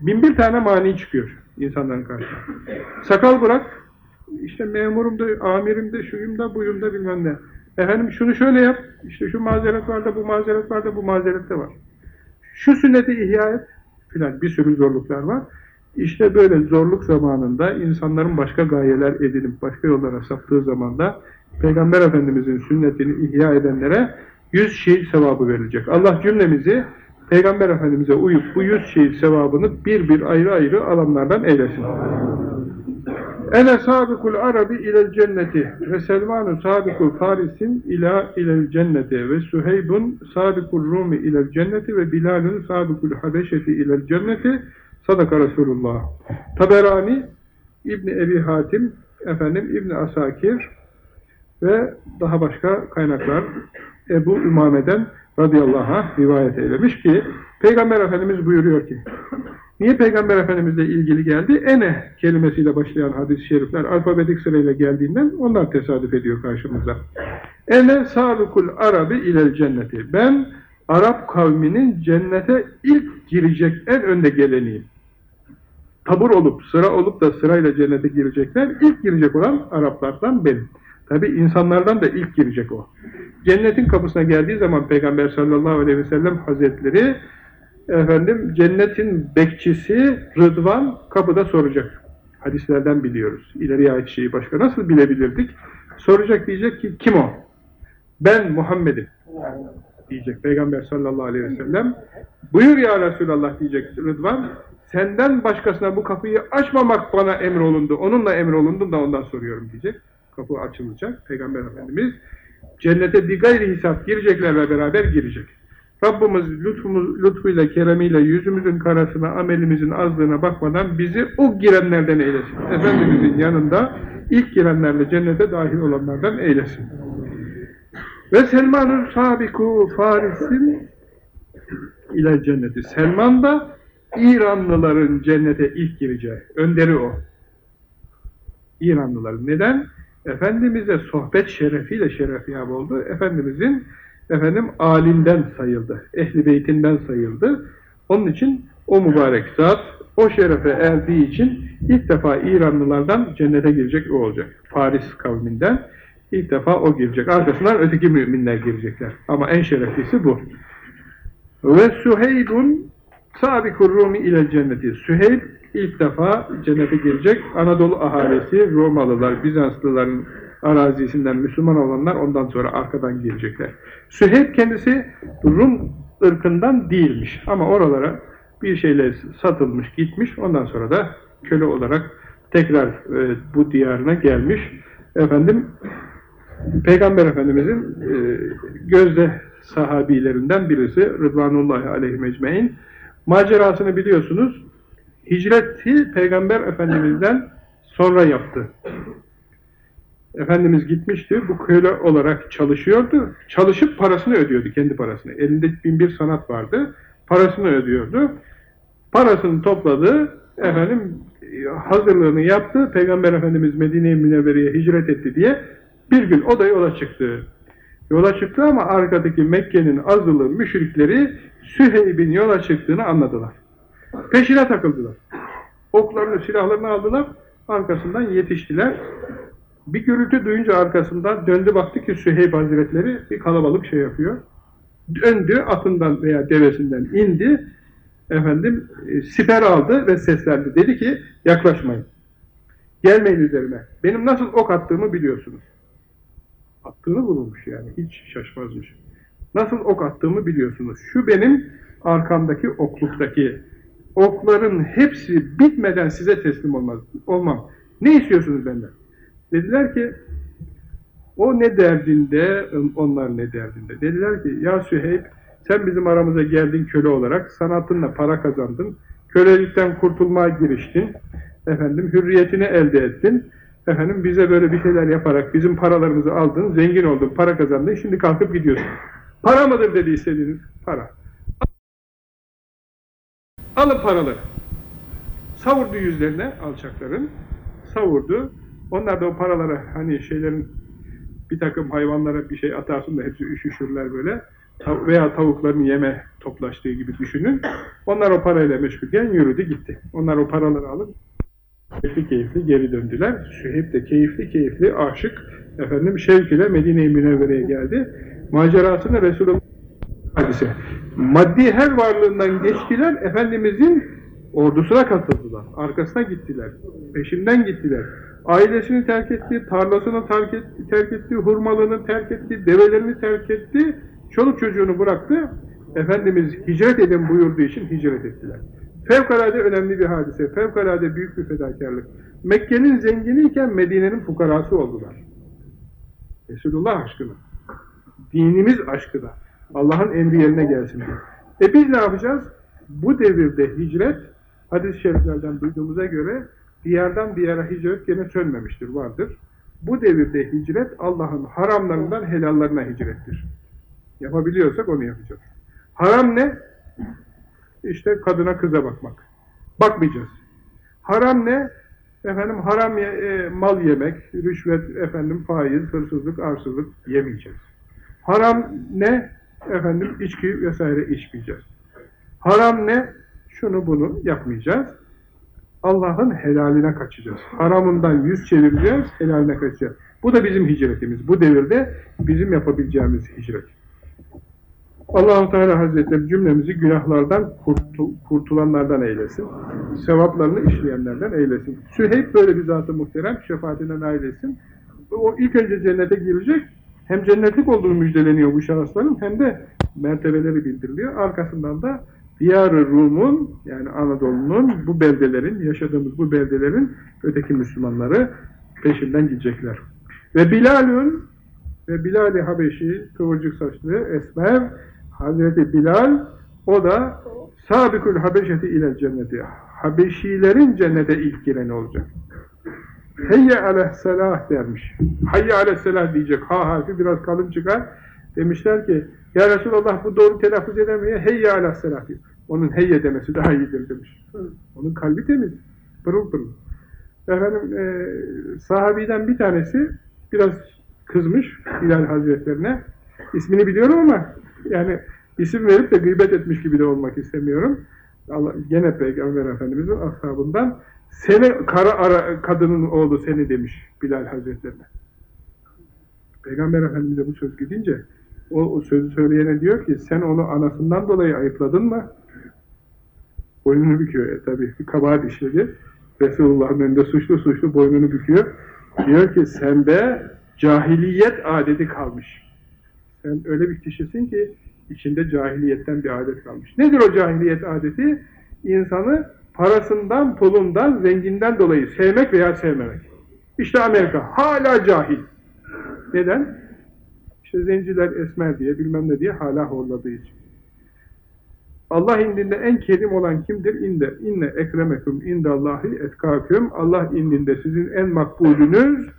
A: bin bir tane mani çıkıyor insanların karşısına. Sakal bırak, işte memurum da, amirim de, şuyum da, buyum da bilmem ne. Efendim şunu şöyle yap, işte şu mazeret var da, bu mazeret var da, bu mazeret de var. Şu sünneti ihya et, filan bir sürü zorluklar var. İşte böyle zorluk zamanında insanların başka gayeler edinip başka yollara saptığı zamanda Peygamber Efendimizin sünnetini ihya edenlere yüz şehit sevabı verilecek. Allah cümlemizi Peygamber Efendimiz'e uyup bu yüz şehit sevabını bir bir ayrı ayrı alanlardan eylesin. Ene sabikul arabi ilel cenneti ve Selmanu sabikul farisin ila ilel cenneti ve Suheybun sabikul rumi ilel cenneti ve Bilalun sabikul habeşeti ilel cenneti sadaka Resulullah. Taberani İbni Ebi Hatim efendim İbni Asakir ve daha başka kaynaklar Ebu Ümame'den radıyallahu anh rivayet eylemiş ki Peygamber Efendimiz buyuruyor ki niye Peygamber Efendimizle ilgili geldi? Ene kelimesiyle başlayan hadis-i şerifler alfabetik sırayla geldiğinden onlar tesadüf ediyor karşımıza. Ene sabukul arabi ilel cenneti. Ben Arap kavminin cennete ilk girecek en önde geleniyim. Tabur olup, sıra olup da sırayla cennete girecekler, ilk girecek olan Araplardan benim. Tabi insanlardan da ilk girecek o. Cennetin kapısına geldiği zaman Peygamber sallallahu aleyhi ve sellem hazretleri efendim cennetin bekçisi Rıdvan kapıda soracak. Hadislerden biliyoruz. İleriye ait şeyi başka nasıl bilebilirdik? Soracak diyecek ki kim o? Ben Muhammed'im diyecek Peygamber sallallahu aleyhi ve sellem. Buyur ya Resulallah diyecek Rıdvan. Senden başkasına bu kapıyı açmamak bana emrolundu. Onunla emrolundu da ondan soruyorum diyecek. Kapı açılacak. Peygamber Efendimiz cennete bir gayri hesap gireceklerle beraber girecek. Rabbimiz lütfumuz, lütfuyla, keremiyle yüzümüzün karasına, amelimizin azlığına bakmadan bizi o girenlerden eylesin. Efendimizin yanında ilk girenlerle cennete dahil olanlardan eylesin. Ve Selman'ın sabiku farisin ile cenneti. Selman da İranlıların cennete ilk gireceği. Önderi o. İranlıların. Neden? Efendimiz'e sohbet şerefiyle şerefiyab oldu. Efendimiz'in efendim alinden sayıldı. Ehli beytinden sayıldı. Onun için o mübarek zat o şerefe erdiği için ilk defa İranlılardan cennete girecek o olacak. Faris kavminden ilk defa o girecek. Arkasından öteki müminler girecekler. Ama en şereflisi bu. Ve Süheybun sabikur Rumi ile cenneti. Süheyb ilk defa cennete girecek. Anadolu ahalisi, Romalılar, Bizanslıların arazisinden Müslüman olanlar ondan sonra arkadan girecekler. Süheyb kendisi Rum ırkından değilmiş. Ama oralara bir şeyle satılmış, gitmiş. Ondan sonra da köle olarak tekrar e, bu diyarına gelmiş. Efendim, Peygamber Efendimizin e, gözde sahabilerinden birisi Rıdvanullahi aleyhi mecmein. Macerasını biliyorsunuz. Hicreti Peygamber Efendimiz'den sonra yaptı. Efendimiz gitmişti, bu köle olarak çalışıyordu. Çalışıp parasını ödüyordu, kendi parasını. Elinde bin bir sanat vardı, parasını ödüyordu. Parasını topladı, efendim hazırlığını yaptı, Peygamber Efendimiz Medine-i Münevvere'ye hicret etti diye bir gün o da yola çıktı. Yola çıktı ama arkadaki Mekke'nin azılı müşrikleri Süheyb'in yola çıktığını anladılar. Peşine takıldılar. Oklarını, silahlarını aldılar, arkasından yetiştiler. Bir gürültü duyunca arkasından döndü baktı ki Süheyb Hazretleri bir kalabalık şey yapıyor. Döndü, atından veya devesinden indi, efendim e, siper aldı ve seslendi. Dedi ki yaklaşmayın. Gelmeyin üzerime. Benim nasıl ok attığımı biliyorsunuz. Attığını bulmuş yani. Hiç şaşmazmış. Nasıl ok attığımı biliyorsunuz. Şu benim arkamdaki okluktaki okların hepsi bitmeden size teslim olmaz, olmam. Ne istiyorsunuz benden? Dediler ki o ne derdinde, onlar ne derdinde. Dediler ki ya Süheyb sen bizim aramıza geldin köle olarak, sanatınla para kazandın, kölelikten kurtulmaya giriştin, efendim hürriyetini elde ettin, efendim bize böyle bir şeyler yaparak bizim paralarımızı aldın, zengin oldun, para kazandın, şimdi kalkıp gidiyorsun. Para mıdır dedi istediğiniz? Para. Alın paraları. Savurdu yüzlerine alçakların, savurdu. Onlar da o paraları hani şeylerin bir takım hayvanlara bir şey atarsın da hepsi üşüşürler böyle veya tavukların yeme toplaştığı gibi düşünün. Onlar o parayla meşgulken yürüdü gitti. Onlar o paraları alıp keyifli keyifli geri döndüler. Süheyb de keyifli keyifli aşık efendim şevk ile Medine-i Münevvere'ye geldi. Macerasını Resulullah hadise. Maddi her varlığından geçtiler, Efendimizin ordusuna katıldılar. Arkasına gittiler. Peşinden gittiler. Ailesini terk etti, tarlasını terk etti, terk etti hurmalığını terk etti, develerini terk etti, çoluk çocuğunu bıraktı. Efendimiz hicret edin buyurduğu için hicret ettiler. Fevkalade önemli bir hadise, fevkalade büyük bir fedakarlık. Mekke'nin zenginiyken Medine'nin fukarası oldular. Resulullah aşkına. Dinimiz aşkına. Allah'ın emri yerine gelsin diye. E biz ne yapacağız? Bu devirde hicret, hadis-i şeriflerden duyduğumuza göre diyardan diyara hicret gene sönmemiştir, vardır. Bu devirde hicret Allah'ın haramlarından helallarına hicrettir. Yapabiliyorsak onu yapacağız. Haram ne? İşte kadına kıza bakmak. Bakmayacağız. Haram ne? Efendim haram ye, e, mal yemek, rüşvet, efendim faiz, hırsızlık, arsızlık yemeyeceğiz. Haram ne? Efendim içki vesaire içmeyeceğiz. Haram ne? Şunu bunu yapmayacağız. Allah'ın helaline kaçacağız. Haramından yüz çevireceğiz, helaline kaçacağız. Bu da bizim hicretimiz. Bu devirde bizim yapabileceğimiz hicret. Allahu Teala Hazretleri cümlemizi günahlardan kurtul, kurtulanlardan eylesin. Sevaplarını işleyenlerden eylesin. Süheyb böyle bir zatı muhterem, şefaatinden eylesin. O ilk önce cennete girecek, hem cennetlik olduğunu müjdeleniyor bu şahısların, hem de mertebeleri bildiriliyor. Arkasından da Diyar-ı Rum'un, yani Anadolu'nun, bu beldelerin, yaşadığımız bu beldelerin öteki Müslümanları peşinden gidecekler. Ve Bilal'ün ve Bilal-i Habeşi, kıvırcık saçlı, esmer, Hazreti Bilal, o da Sabikül Habeşeti ile cenneti. Habeşilerin cennete ilk gireni olacak. Heyye aleyhisselah dermiş. Hayye aleyhisselah diyecek. Ha harfi biraz kalın çıkar. Demişler ki, Ya Resulallah bu doğru telaffuz edemiyor. Heyye aleyhisselah diyor. Onun heyye demesi daha iyidir demiş. Onun kalbi temiz. Pırıl pırıl. Efendim, e, sahabiden bir tanesi biraz kızmış Bilal Hazretlerine. İsmini biliyorum ama yani isim verip de gıybet etmiş gibi de olmak istemiyorum. Allah, gene Peygamber Efendimiz'in ashabından seni kara ara, kadının oğlu seni demiş Bilal Hazretlerine. Peygamber Efendimiz'e bu söz gidince o, o sözü söyleyene diyor ki sen onu anasından dolayı ayıpladın mı? Boynunu büküyor. E, tabi kabahat işledi. Resulullah'ın önünde suçlu suçlu boynunu büküyor. Diyor ki sende cahiliyet adeti kalmış. Sen öyle bir kişisin ki içinde cahiliyetten bir adet kalmış. Nedir o cahiliyet adeti? İnsanı parasından, pulundan, zenginden dolayı sevmek veya sevmemek. İşte Amerika hala cahil. Neden? İşte zenciler esmer diye, bilmem ne diye hala horladığı için. Allah indinde en kerim olan kimdir? İnde. İnne ekremekum indallahi etkâküm. Allah indinde sizin en makbulünüz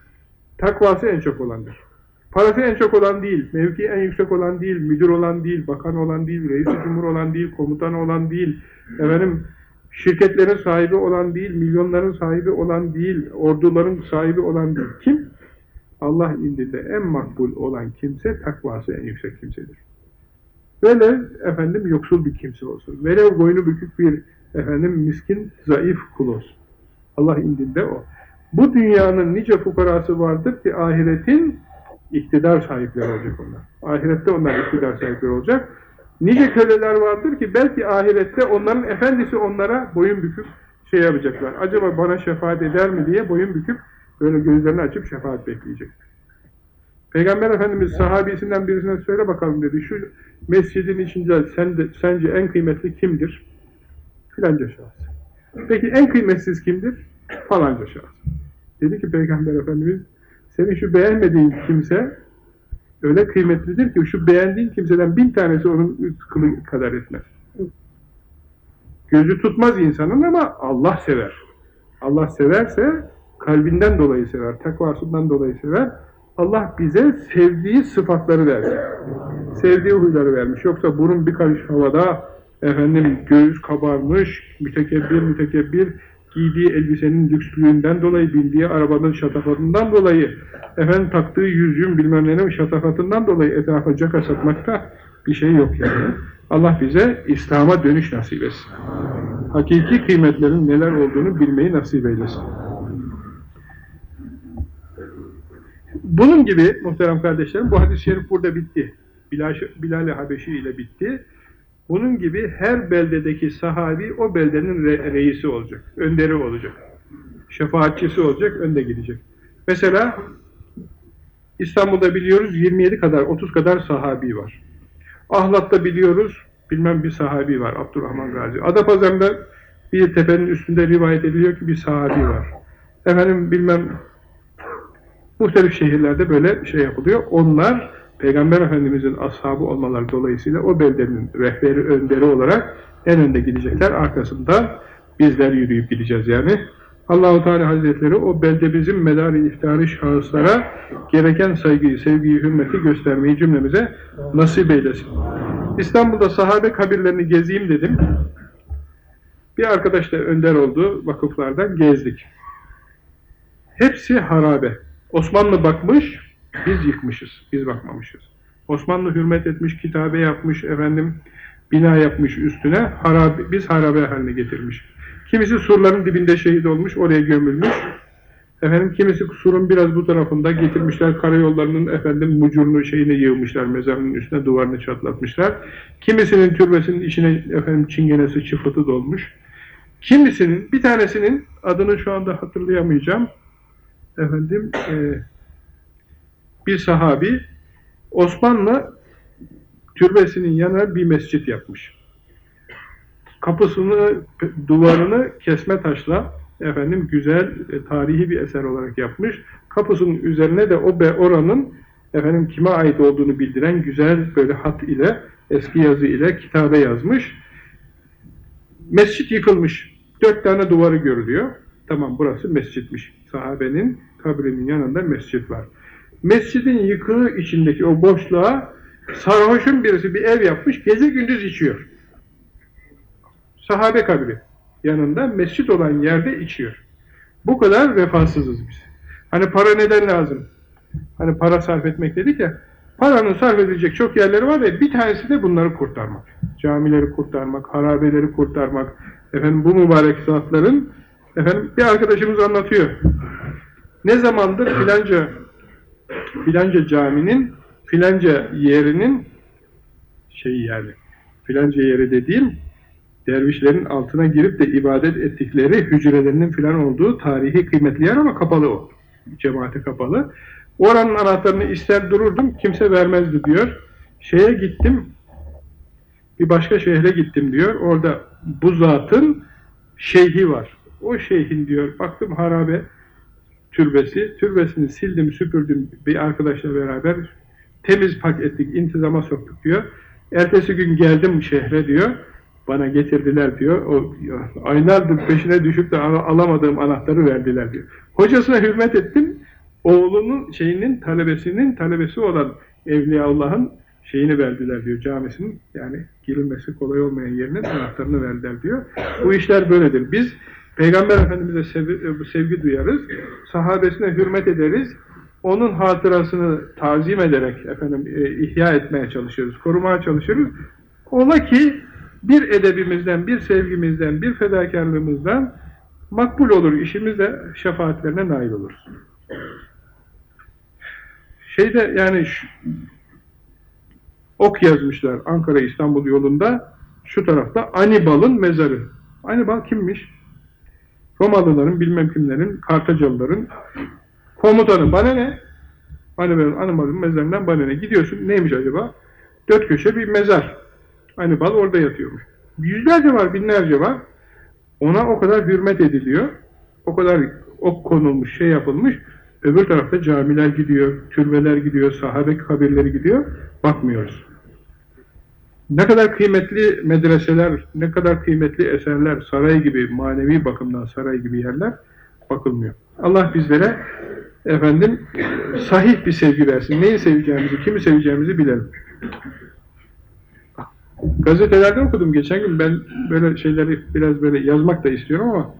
A: takvası en çok olandır. Parası en çok olan değil, mevki en yüksek olan değil, müdür olan değil, bakan olan değil, reis cumhur olan değil, komutan olan değil, efendim şirketlerin sahibi olan değil, milyonların sahibi olan değil, orduların sahibi olan değil. Kim? Allah indinde en makbul olan kimse takvası en yüksek kimsedir. Velev efendim yoksul bir kimse olsun. Velev boynu bükük bir efendim miskin, zayıf kul olsun. Allah indinde o. Bu dünyanın nice fukarası vardır ki ahiretin iktidar sahipleri olacak onlar. Ahirette onlar iktidar sahipleri olacak. Nice köleler vardır ki belki ahirette onların efendisi onlara boyun büküp şey yapacaklar. Acaba bana şefaat eder mi diye boyun büküp böyle gözlerini açıp şefaat bekleyecek. Peygamber Efendimiz sahabisinden birisine söyle bakalım dedi. Şu mescidin içinde sen de, sence en kıymetli kimdir? Filanca şahıs. Peki en kıymetsiz kimdir? Falanca şahıs. Dedi ki Peygamber Efendimiz senin şu beğenmediğin kimse öyle kıymetlidir ki şu beğendiğin kimseden bin tanesi onun kılı kadar etmez. Gözü tutmaz insanın ama Allah sever. Allah severse kalbinden dolayı sever, takvasından dolayı sever. Allah bize sevdiği sıfatları vermiş. Sevdiği huyları vermiş. Yoksa burun bir karış havada, efendim göğüs kabarmış, mütekebbir mütekebbir, giydiği elbisenin lükslüğünden dolayı, bindiği arabanın şatafatından dolayı, efendim taktığı yüzüğün bilmem nenin şatafatından dolayı etrafa caka satmakta bir şey yok yani. Allah bize İslam'a dönüş nasip etsin. Hakiki kıymetlerin neler olduğunu bilmeyi nasip eylesin. Bunun gibi muhterem kardeşlerim, bu hadis-i şerif burada bitti. Bilal-i Habeşi ile bitti. Bunun gibi her beldedeki sahabi o beldenin re reisi olacak, önderi olacak. Şefaatçisi olacak, önde gidecek. Mesela İstanbul'da biliyoruz 27 kadar, 30 kadar sahabi var. Ahlat'ta biliyoruz bilmem bir sahabi var, Abdurrahman Gazi. Adapazarı'nda bir tepenin üstünde rivayet ediliyor ki bir sahabi var. Efendim bilmem muhtelif şehirlerde böyle şey yapılıyor. Onlar Peygamber Efendimiz'in ashabı olmaları dolayısıyla o beldenin rehberi, önderi olarak en önde gidecekler. Arkasında bizler yürüyüp gideceğiz yani. Allahu Teala Hazretleri o beldemizin medarı iftihari şahıslara gereken saygıyı, sevgiyi, hürmeti göstermeyi cümlemize nasip eylesin. İstanbul'da sahabe kabirlerini gezeyim dedim. Bir arkadaşla önder oldu vakıflardan gezdik. Hepsi harabe. Osmanlı bakmış, biz yıkmışız, biz bakmamışız. Osmanlı hürmet etmiş, kitabe yapmış, efendim bina yapmış üstüne, harabe, biz harabe haline getirmiş. Kimisi surların dibinde şehit olmuş, oraya gömülmüş. Efendim kimisi surun biraz bu tarafında getirmişler, karayollarının efendim mucurunu şeyini yığmışlar, mezarının üstüne duvarını çatlatmışlar. Kimisinin türbesinin içine efendim çingenesi, çıfıtı dolmuş. Kimisinin, bir tanesinin adını şu anda hatırlayamayacağım. Efendim, e, bir sahabi Osmanlı türbesinin yanına bir mescit yapmış. Kapısını, duvarını kesme taşla efendim güzel e, tarihi bir eser olarak yapmış. Kapısının üzerine de o be oranın efendim kime ait olduğunu bildiren güzel böyle hat ile eski yazı ile kitabe yazmış. Mescit yıkılmış. Dört tane duvarı görülüyor. Tamam burası mescitmiş. Sahabenin kabrinin yanında mescit var. Mescidin yıkığı içindeki o boşluğa sarhoşun birisi bir ev yapmış, gece gündüz içiyor. Sahabe kabri yanında mescit olan yerde içiyor. Bu kadar vefasızız biz. Hani para neden lazım? Hani para sarf etmek dedik ya, paranın sarf edilecek çok yerleri var ve bir tanesi de bunları kurtarmak. Camileri kurtarmak, harabeleri kurtarmak, efendim bu mübarek zatların, efendim bir arkadaşımız anlatıyor. Ne zamandır filanca filanca caminin filanca yerinin şeyi yani filanca yeri dediğim dervişlerin altına girip de ibadet ettikleri hücrelerinin filan olduğu tarihi kıymetli yer ama kapalı o. Cemaate kapalı. Oranın anahtarını ister dururdum, kimse vermezdi diyor. Şeye gittim, bir başka şehre gittim diyor. Orada bu zatın şeyhi var. O şeyhin diyor, baktım harabe türbesi, türbesini sildim, süpürdüm bir arkadaşla beraber temiz pak ettik, intizama soktuk diyor. Ertesi gün geldim şehre diyor bana getirdiler diyor. O aylardır peşine düşüp de alamadığım anahtarı verdiler diyor. Hocasına hürmet ettim. Oğlunun şeyinin talebesinin talebesi olan Evliya Allah'ın şeyini verdiler diyor camisinin. Yani girilmesi kolay olmayan yerinin anahtarını verdiler diyor. Bu işler böyledir. Biz Peygamber Efendimiz'e sevgi, sevgi duyarız. Sahabesine hürmet ederiz. onun hatırasını tazim ederek efendim e, ihya etmeye çalışıyoruz, korumaya çalışıyoruz. Ola ki bir edebimizden, bir sevgimizden, bir fedakarlığımızdan makbul olur işimiz de şefaatlerine nail oluruz. Şeyde yani şu, ok yazmışlar Ankara İstanbul yolunda şu tarafta Anibal'ın mezarı. Anibal kimmiş? Romalıların, bilmem kimlerin, Kartacalıların komutanı. Bana ne? Anibal'ın Anibal'ın mezarından bana ne? Gidiyorsun. Neymiş acaba? Dört köşe bir mezar. Anibal orada yatıyormuş. Yüzlerce var, binlerce var. Ona o kadar hürmet ediliyor. O kadar ok konulmuş, şey yapılmış. Öbür tarafta camiler gidiyor, türbeler gidiyor, sahabe kabirleri gidiyor. Bakmıyoruz. Ne kadar kıymetli medreseler, ne kadar kıymetli eserler, saray gibi, manevi bakımdan saray gibi yerler bakılmıyor. Allah bizlere efendim sahih bir sevgi versin. Neyi seveceğimizi, kimi seveceğimizi bilelim. Gazetelerde okudum geçen gün. Ben böyle şeyleri biraz böyle yazmak da istiyorum ama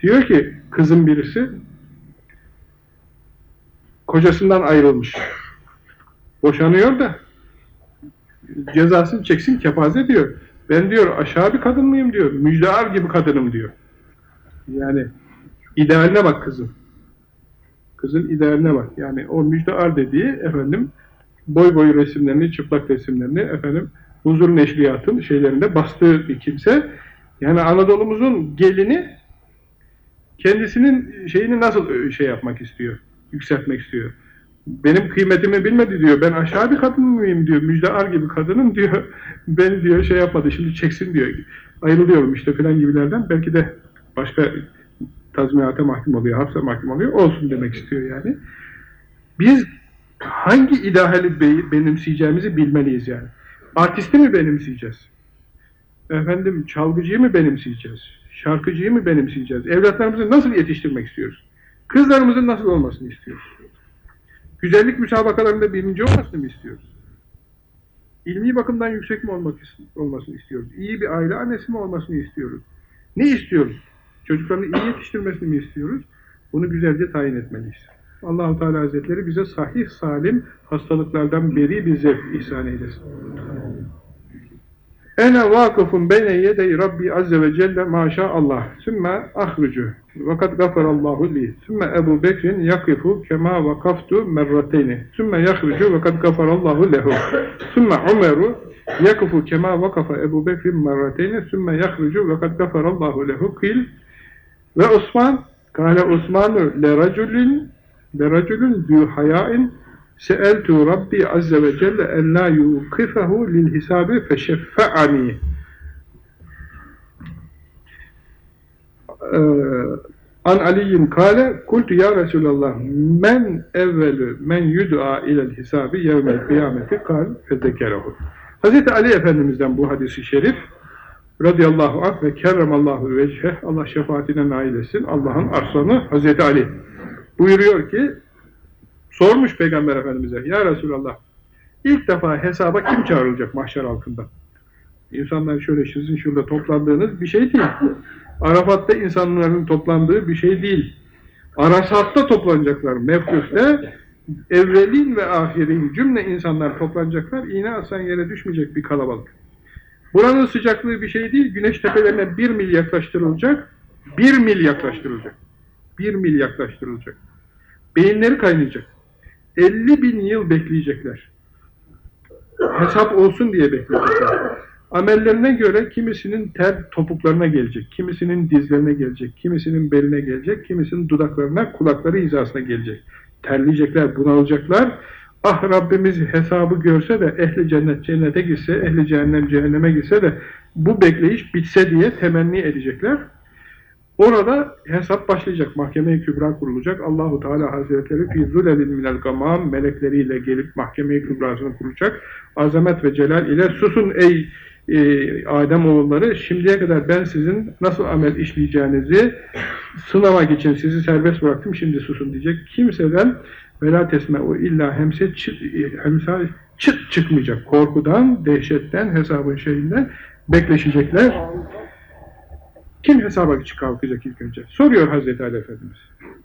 A: diyor ki kızın birisi kocasından ayrılmış. Boşanıyor da cezasını çeksin kepaze diyor. Ben diyor aşağı bir kadın mıyım diyor. Müjdear gibi kadınım diyor. Yani idealine bak kızın. Kızın idealine bak. Yani o müjdear dediği efendim boy boy resimlerini, çıplak resimlerini efendim huzur neşriyatın şeylerinde bastığı bir kimse. Yani Anadolu'muzun gelini kendisinin şeyini nasıl şey yapmak istiyor, yükseltmek istiyor. Benim kıymetimi bilmedi diyor. Ben aşağı bir kadın mıyım diyor. Müjdear gibi kadının diyor. Ben diyor şey yapmadı. Şimdi çeksin diyor. Ayrılıyorum işte filan gibilerden. Belki de başka tazminata mahkum oluyor. Hapse mahkum oluyor. Olsun demek istiyor yani. Biz hangi ideali benimseyeceğimizi bilmeliyiz yani. Artisti mi benimseyeceğiz? Efendim çalgıcıyı mı benimseyeceğiz? Şarkıcıyı mı benimseyeceğiz? Evlatlarımızı nasıl yetiştirmek istiyoruz? Kızlarımızın nasıl olmasını istiyoruz? Güzellik müsabakalarında birinci olmasını mı istiyoruz? İlmi bakımdan yüksek mi olmak, olmasını istiyoruz? İyi bir aile annesi mi olmasını istiyoruz? Ne istiyoruz? Çocuklarını iyi yetiştirmesini mi istiyoruz? Bunu güzelce tayin etmeliyiz. Allahu Teala Hazretleri bize sahih salim hastalıklardan beri bir zevk ihsan eylesin. Ene vakıfun beyne yedey Rabbi Azze ve Celle maşallah. Sümme ahrucu. Vakat gafarallahu li. Sümme Ebu Bekrin yakifu kema vakaftu merrateyni. Sümme yahrucu vakat gafarallahu lehu. Sümme Umeru yakifu kema vakafa Ebu Bekrin merrateyni. Sümme yahrucu vakat gafarallahu lehu. Kil ve Osman Kale Osmanu le raculin le raculun dü hayain Seeltu Rabbi Azze ve Celle en la yukifahu lil hisabi feşeffe'ani. Ee, An Aliyin kâle kultu ya Resulallah men evvelü men yud'a ilel hisabi yevmel kıyameti kal fezekerehu. Hz. Ali Efendimiz'den bu hadisi şerif radıyallahu anh ve kerremallahu vecheh Allah şefaatine nail etsin. Allah'ın arslanı Hz. Ali buyuruyor ki Sormuş Peygamber Efendimiz'e, Ya Resulallah, ilk defa hesaba kim çağrılacak mahşer altında? İnsanlar şöyle sizin şurada toplandığınız bir şey değil. Arafat'ta insanların toplandığı bir şey değil. Arasat'ta toplanacaklar. Mevkuf'te evvelin ve ahirin cümle insanlar toplanacaklar. İğne asan yere düşmeyecek bir kalabalık. Buranın sıcaklığı bir şey değil. Güneş tepelerine bir mil yaklaştırılacak. Bir mil yaklaştırılacak. Bir mil yaklaştırılacak. Beyinleri kaynayacak. 50 bin yıl bekleyecekler. Hesap olsun diye bekleyecekler. Amellerine göre kimisinin ter topuklarına gelecek, kimisinin dizlerine gelecek, kimisinin beline gelecek, kimisinin dudaklarına, kulakları hizasına gelecek. Terleyecekler, bunalacaklar. Ah Rabbimiz hesabı görse de ehli cennet cennete gitse, ehli cehennem cehenneme gitse de bu bekleyiş bitse diye temenni edecekler. Orada hesap başlayacak. Mahkeme-i Kübra kurulacak. Allahu Teala Hazretleri fi zulelin minel gamam melekleriyle gelip mahkeme-i Kübrasını kuracak. Azamet ve celal ile susun ey e, Adem oğulları şimdiye kadar ben sizin nasıl amel işleyeceğinizi sınamak için sizi serbest bıraktım. Şimdi susun diyecek. Kimseden vela tesme'u illa hemse çıt, hemsa çıt çıkmayacak. Korkudan, dehşetten, hesabın şeyinden bekleşecekler. Kim hesaba kalkacak ilk önce? Soruyor Hazreti Ali Efendimiz.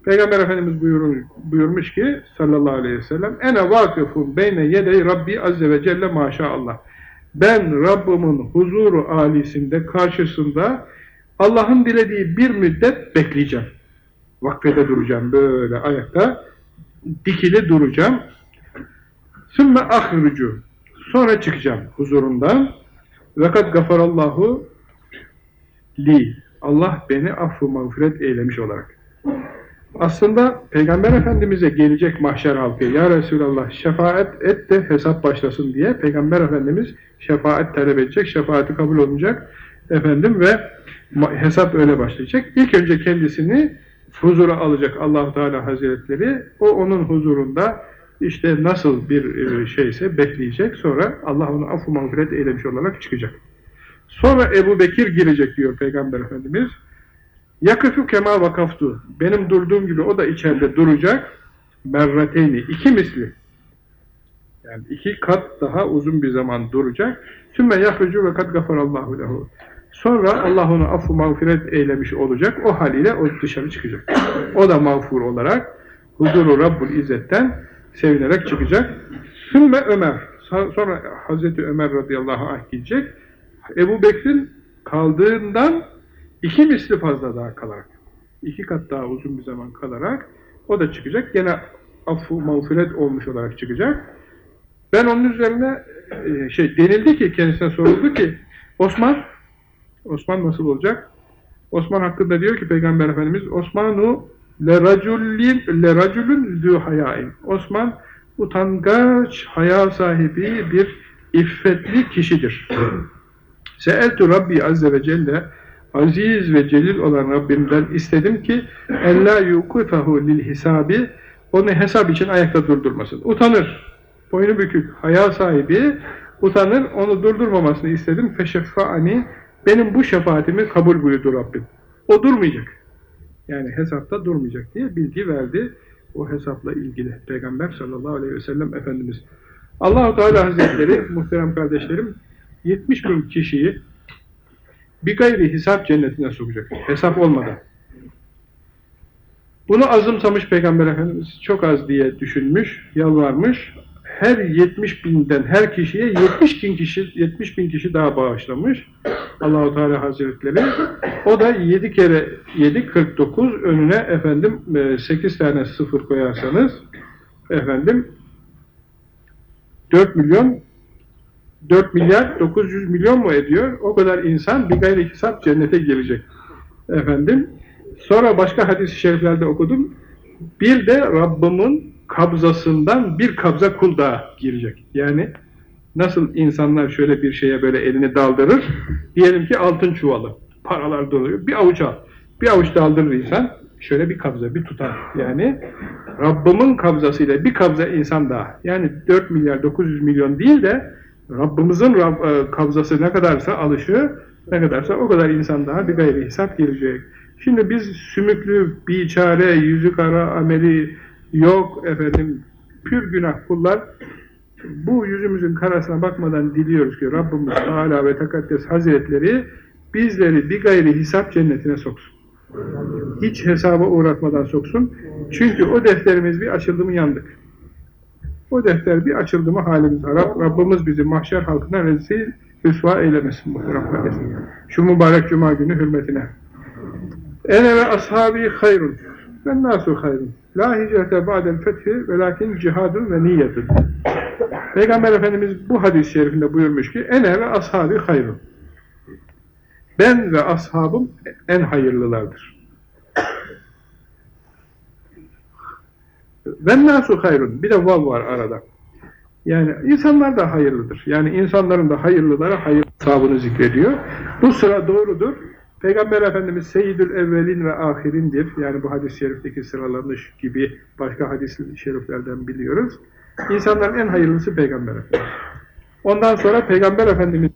A: Peygamber Efendimiz buyurmuş, buyurmuş ki sallallahu aleyhi ve sellem ene vakıfun beyne yedey Rabbi azze ve celle maşallah. Ben Rabbimin huzuru alisinde karşısında Allah'ın dilediği bir müddet bekleyeceğim. Vakfede duracağım böyle ayakta dikili duracağım. Sümme ahrucu. Sonra çıkacağım huzurundan. Vekat gafarallahu li. Allah beni affı mağfiret eylemiş olarak. Aslında Peygamber Efendimiz'e gelecek mahşer halkı, Ya Resulallah şefaat et de hesap başlasın diye Peygamber Efendimiz şefaat talep edecek, şefaati kabul olunacak efendim ve hesap öyle başlayacak. İlk önce kendisini huzura alacak allah Teala Hazretleri, o onun huzurunda işte nasıl bir e, şeyse bekleyecek, sonra Allah onu affı mağfiret eylemiş olarak çıkacak. Sonra Ebu Bekir girecek diyor Peygamber Efendimiz. Yakıfü kema vakaftu. Benim durduğum gibi o da içeride duracak. Merrateyni. iki misli. Yani iki kat daha uzun bir zaman duracak. Sümme yakıcı ve kat gafarallahu lehu. Sonra Allah onu affı mağfiret eylemiş olacak. O haliyle o dışarı çıkacak. O da mağfur olarak huzuru Rabbul İzzet'ten sevinerek çıkacak. Sümme Ömer. Sonra Hazreti Ömer radıyallahu anh gidecek. Ebu Bekir'in kaldığından iki misli fazla daha kalarak, iki kat daha uzun bir zaman kalarak o da çıkacak. Gene affu mağfiret olmuş olarak çıkacak. Ben onun üzerine e, şey denildi ki kendisine soruldu ki Osman Osman nasıl olacak? Osman hakkında diyor ki Peygamber Efendimiz Osmanu leraculun leraculun zü hayain. Osman utangaç, haya sahibi bir iffetli kişidir. Seeltu Rabbi Azze ve Celle aziz ve celil olan Rabbimden istedim ki ella yukufahu lil hisabi onu hesap için ayakta durdurmasın. Utanır. Boynu bükük, haya sahibi utanır. Onu durdurmamasını istedim. Feşeffa'ani benim bu şefaatimi kabul buyurdu Rabbim. O durmayacak. Yani hesapta durmayacak diye bilgi verdi. O hesapla ilgili Peygamber sallallahu aleyhi ve sellem Efendimiz. Allahu Teala Hazretleri muhterem kardeşlerim 70 bin kişiyi bir gayri hesap cennetine sokacak. Hesap olmadan. Bunu azımsamış Peygamber Efendimiz çok az diye düşünmüş, yalvarmış. Her 70 binden her kişiye 70 bin kişi 70 bin kişi daha bağışlamış. Allahu Teala Hazretleri. O da 7 kere 7 49 önüne efendim 8 e, tane sıfır koyarsanız efendim 4 milyon 4 milyar 900 milyon mu ediyor? O kadar insan bir gayri hesap cennete girecek. Efendim. Sonra başka hadis-i şeriflerde okudum. Bir de Rabbimin kabzasından bir kabza kul daha girecek. Yani nasıl insanlar şöyle bir şeye böyle elini daldırır? Diyelim ki altın çuvalı. Paralar doluyor. Bir avuç al. Bir avuç daldırır insan. Şöyle bir kabza, bir tutar. Yani Rabbimin kabzasıyla bir kabza insan daha. Yani 4 milyar 900 milyon değil de Rabbimizin Rab, e, kabzası ne kadarsa alışı, ne kadarsa o kadar insan daha bir gayri hesap gelecek. Şimdi biz sümüklü, biçare, yüzü kara, ameli yok efendim, pür günah kullar bu yüzümüzün karasına bakmadan diliyoruz ki Rabbimiz Teala ve Tekaddes Hazretleri bizleri bir gayri hesap cennetine soksun. Hiç hesaba uğratmadan soksun. Çünkü o defterimiz bir açıldı mı yandık. O defter bir açıldı mı halimiz harap. Rabbimiz bizi mahşer halkına rezil rüsva eylemesin muhterem kardeşim. Şu mübarek cuma günü hürmetine. Ene ve ashabi hayrun. Ben nasu hayrun. La hicrete ba'del fethi ve lakin cihadun ve niyetun. Peygamber Efendimiz bu hadis-i şerifinde buyurmuş ki ene ve ashabi hayrun. Ben ve ashabım en hayırlılardır. Ve nasu hayrun. Bir de vav var arada. Yani insanlar da hayırlıdır. Yani insanların da hayırlıları hayır sahabını zikrediyor. Bu sıra doğrudur. Peygamber Efendimiz Seyyidül Evvelin ve Ahirindir. Yani bu hadis-i şerifteki sıralanış gibi başka hadis-i şeriflerden biliyoruz. İnsanların en hayırlısı Peygamber Efendimiz. Ondan sonra Peygamber Efendimiz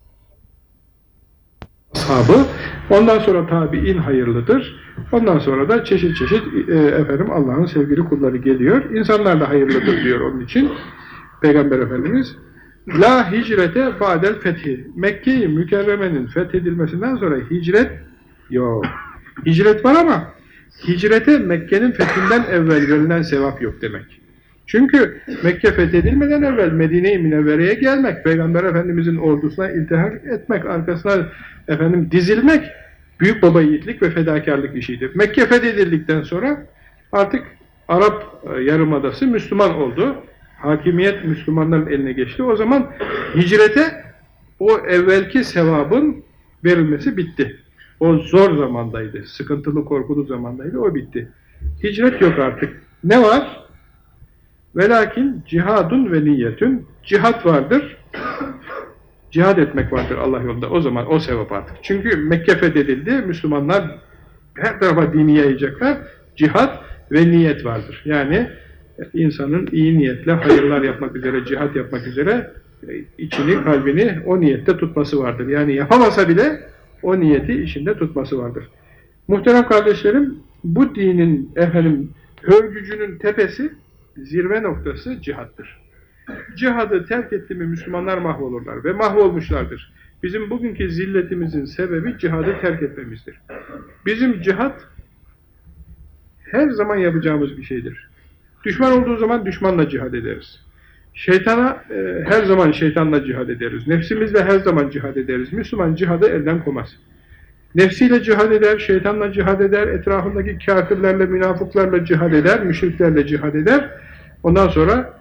A: ashabı, ondan sonra tabi'in hayırlıdır. Ondan sonra da çeşit çeşit e, efendim Allah'ın sevgili kulları geliyor. İnsanlar da hayırlıdır diyor onun için. Peygamber Efendimiz La hicrete ba'del fethi. Mekke-i Mükerreme'nin fethedilmesinden sonra hicret Yok. Hicret var ama hicrete Mekke'nin fethinden evvel verilen sevap yok demek. Çünkü Mekke fethedilmeden evvel Medine-i Münevvere'ye gelmek, Peygamber Efendimizin ordusuna iltihak etmek, arkasına efendim dizilmek büyük baba yiğitlik ve fedakarlık işiydi. Mekke fethedildikten sonra artık Arap e, Yarımadası Müslüman oldu. Hakimiyet Müslümanların eline geçti. O zaman hicrete o evvelki sevabın verilmesi bitti. O zor zamandaydı. Sıkıntılı, korkulu zamandaydı. O bitti. Hicret yok artık. Ne var? Velakin cihadun ve niyetün. Cihat vardır. Cihad etmek vardır Allah yolunda. O zaman o sevap artık. Çünkü Mekke fethedildi. Müslümanlar her tarafa dini yayacaklar. Cihat ve niyet vardır. Yani insanın iyi niyetle hayırlar yapmak üzere, cihat yapmak üzere içini, kalbini o niyette tutması vardır. Yani yapamasa bile o niyeti içinde tutması vardır. Muhterem kardeşlerim, bu dinin efendim hörgücünün tepesi, zirve noktası cihattır. Cihadı terk etti mi Müslümanlar mahvolurlar ve mahvolmuşlardır. Bizim bugünkü zilletimizin sebebi cihadı terk etmemizdir. Bizim cihat her zaman yapacağımız bir şeydir. Düşman olduğu zaman düşmanla cihad ederiz. Şeytana e, her zaman şeytanla cihad ederiz. Nefsimizle her zaman cihad ederiz. Müslüman cihadı elden komaz. Nefsiyle cihad eder, şeytanla cihad eder, etrafındaki kafirlerle, münafıklarla cihad eder, müşriklerle cihad eder. Ondan sonra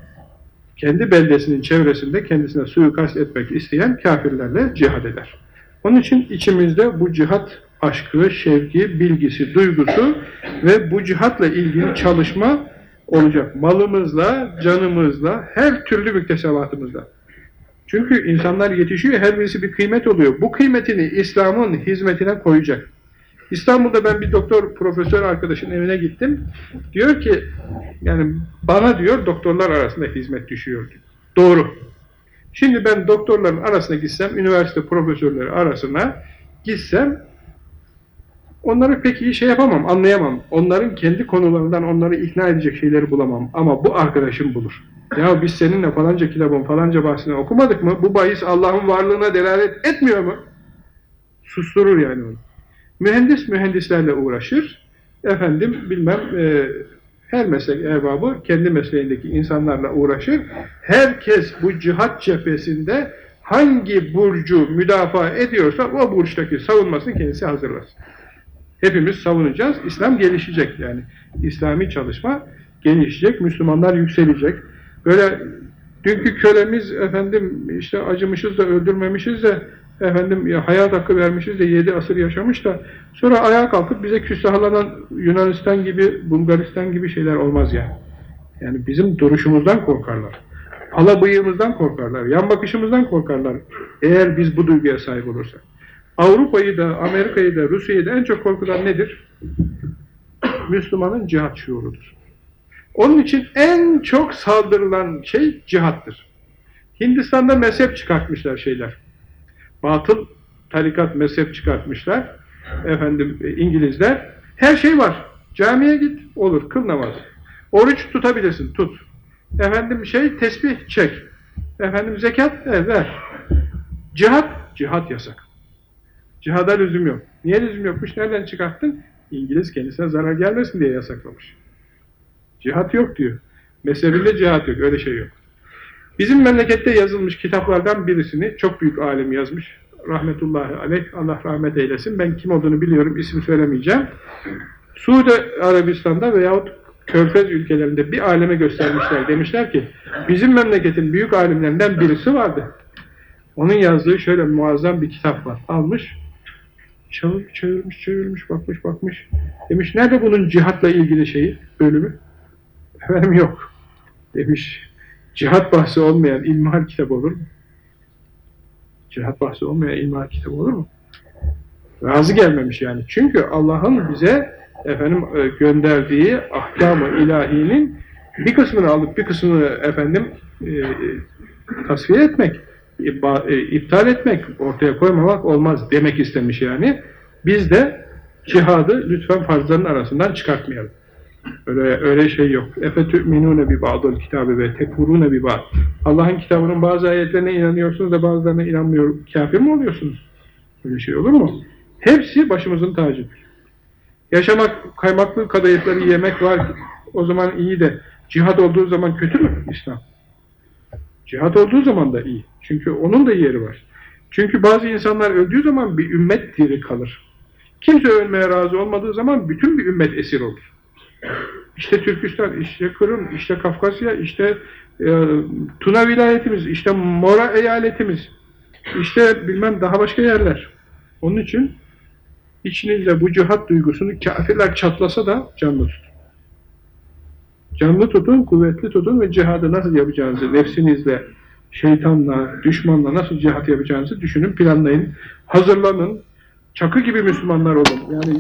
A: kendi beldesinin çevresinde kendisine suikast etmek isteyen kafirlerle cihad eder. Onun için içimizde bu cihat aşkı, şevki, bilgisi, duygusu ve bu cihatla ilgili çalışma olacak. Malımızla, canımızla, her türlü müktesebatımızla. Çünkü insanlar yetişiyor, her birisi bir kıymet oluyor. Bu kıymetini İslam'ın hizmetine koyacak. İstanbul'da ben bir doktor, profesör arkadaşın evine gittim. Diyor ki, yani bana diyor doktorlar arasında hizmet düşüyor. Doğru. Şimdi ben doktorların arasına gitsem, üniversite profesörleri arasına gitsem, onları pek iyi şey yapamam, anlayamam. Onların kendi konularından onları ikna edecek şeyleri bulamam. Ama bu arkadaşım bulur. Ya biz seninle falanca kitabın falanca bahsini okumadık mı? Bu bahis Allah'ın varlığına delalet etmiyor mu? Susturur yani onu. Mühendis mühendislerle uğraşır. Efendim bilmem e, her meslek erbabı kendi mesleğindeki insanlarla uğraşır. Herkes bu cihat cephesinde hangi burcu müdafaa ediyorsa o burçtaki savunmasını kendisi hazırlasın. Hepimiz savunacağız. İslam gelişecek yani. İslami çalışma gelişecek. Müslümanlar yükselecek. Böyle dünkü kölemiz efendim işte acımışız da öldürmemişiz de efendim ya hayat hakkı vermişiz de yedi asır yaşamış da sonra ayağa kalkıp bize küstahlanan Yunanistan gibi, Bulgaristan gibi şeyler olmaz yani. Yani bizim duruşumuzdan korkarlar. Ala bıyığımızdan korkarlar. Yan bakışımızdan korkarlar. Eğer biz bu duyguya sahip olursak. Avrupa'yı da, Amerika'yı da, Rusya'yı da en çok korkulan nedir? Müslümanın cihat şuurudur. Onun için en çok saldırılan şey cihattır. Hindistan'da mezhep çıkartmışlar şeyler. Batıl tarikat mezhep çıkartmışlar. Efendim e, İngilizler. Her şey var. Camiye git olur kıl namaz. Oruç tutabilirsin tut. Efendim şey tesbih çek. Efendim zekat evet, ver. Cihat cihat yasak. Cihada lüzum yok. Niye lüzum yokmuş? Nereden çıkarttın? İngiliz kendisine zarar gelmesin diye yasaklamış. Cihat yok diyor. Mezhebinde cihat yok. Öyle şey yok. Bizim memlekette yazılmış kitaplardan birisini çok büyük alim yazmış. Rahmetullahi aleyh. Allah rahmet eylesin. Ben kim olduğunu biliyorum. isim söylemeyeceğim. Suudi Arabistan'da veyahut Körfez ülkelerinde bir aleme göstermişler. Demişler ki bizim memleketin büyük alimlerinden birisi vardı. Onun yazdığı şöyle muazzam bir kitap var. Almış, çevir, çevirmiş, çevirmiş, bakmış, bakmış. Demiş, nerede bunun cihatla ilgili şeyi, bölümü? Efendim yok. Demiş, cihat bahsi olmayan ilmihal kitabı olur mu? Cihat bahsi olmayan ilmihal kitabı olur mu? Razı gelmemiş yani. Çünkü Allah'ın bize efendim e, gönderdiği ahkam-ı ilahinin bir kısmını alıp bir kısmını efendim e, tasfiye etmek, e, iptal etmek, ortaya koymamak olmaz demek istemiş yani. Biz de cihadı lütfen farzların arasından çıkartmayalım. Öyle öyle şey yok. Efetü'minûne bi ba'dul kitabı ve tekfurûne bi ba'd. Allah'ın kitabının bazı ayetlerine inanıyorsunuz da bazılarına inanmıyor. Kafir mi oluyorsunuz? Öyle şey olur mu? Hepsi başımızın tacıdır. Yaşamak, kaymaklı kadayıfları yemek var, o zaman iyi de cihat olduğu zaman kötü mü İslam? Cihat olduğu zaman da iyi. Çünkü onun da yeri var. Çünkü bazı insanlar öldüğü zaman bir ümmet diri kalır. Kimse ölmeye razı olmadığı zaman bütün bir ümmet esir olur. İşte Türkistan, işte Kırım, işte Kafkasya, işte e, Tuna vilayetimiz, işte Mora eyaletimiz, işte bilmem daha başka yerler. Onun için içinizde bu cihat duygusunu kafirler çatlasa da canlı tutun. Canlı tutun, kuvvetli tutun ve cihadı nasıl yapacağınızı nefsinizle, şeytanla, düşmanla nasıl cihat yapacağınızı düşünün, planlayın, hazırlanın, çakı gibi Müslümanlar olun. Yani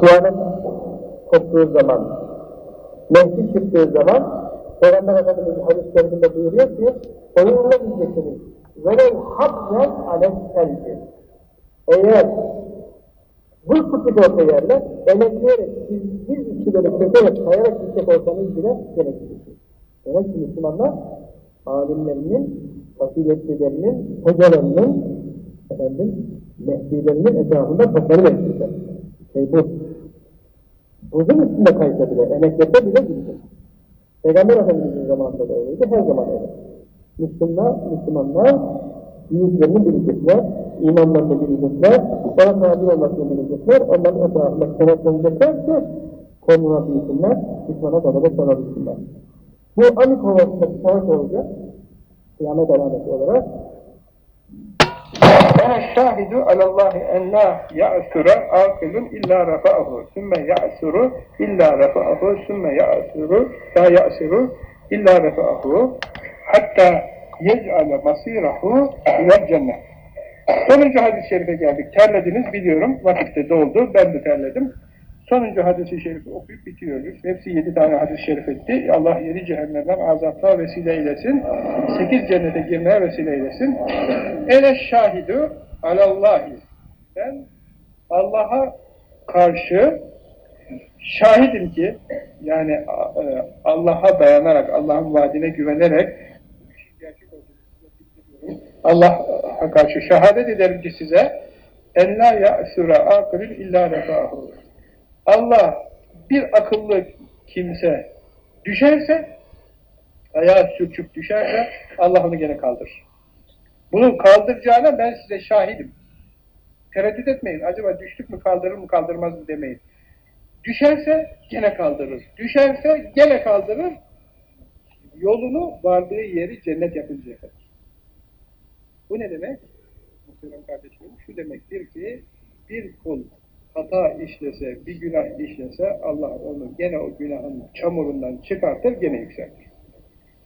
B: kıyamet koptuğu zaman, Mehdi çıktığı zaman, Peygamber Efendimiz hadis-i şerifinde buyuruyor ki, oyunla diyeceksiniz, velev habyen alel selbi. Eğer bu kutup olsa yerler, emekleyerek siz bir içileri çökerek, kayarak gidecek olsanız bile gideceksiniz. Demek ki Müslümanlar, alimlerinin, faziletlilerinin, hocalarının, efendim, mehdilerinin etrafında topları bekliyorlar. Şey bu. Buzun üstünde kaysa bile, emeklese bile gidecek. Peygamber Efendimiz'in zamanında da öyleydi, her zaman öyle. Müslümanlar, Müslümanlar yiğitlerini bilecekler, imanlarını bilecekler, bana tabi olmasını bilecekler, onların etrafında kenetlenecekler ki koluna bilsinler, düşmana dalada salabilsinler. Bu Ali Kovası'ndaki savaş olacak, kıyamet alameti olarak.
C: şahidu alallahi en la ya'sura akilun illa rafa'ahu sümme ya'suru illa rafa'ahu sümme ya'suru la ya'suru illa rafa'ahu hatta yec'ale masirahu ilel cennet. Sonuncu hadis-i şerife geldik. Terlediniz biliyorum. Vakitte doldu. Ben de terledim. Sonuncu hadis-i şerifi okuyup bitiyoruz. Hepsi yedi tane hadis-i şerif etti. Allah yedi cehennemden azaplığa vesile eylesin. Sekiz cennete girmeye vesile eylesin. Ele şahidu alallahi. Ben Allah'a karşı şahidim ki yani e, Allah'a dayanarak, Allah'ın vaadine güvenerek Allah'a karşı şehadet ederim ki size en la ya'sura akılın illa refahu. Allah bir akıllı kimse düşerse ayağı sürçüp düşerse Allah onu gene kaldırır. Bunun kaldıracağına ben size şahidim. Tereddüt etmeyin. Acaba düştük mü kaldırır mı kaldırmaz mı demeyin. Düşerse gene kaldırır. Düşerse gene kaldırır. Yolunu vardığı yeri cennet yapıncaya kadar. Bu ne demek? Muhterem kardeşlerim, şu demektir ki bir kul hata işlese, bir günah işlese Allah onu gene o günahın çamurundan çıkartır, gene yükseltir.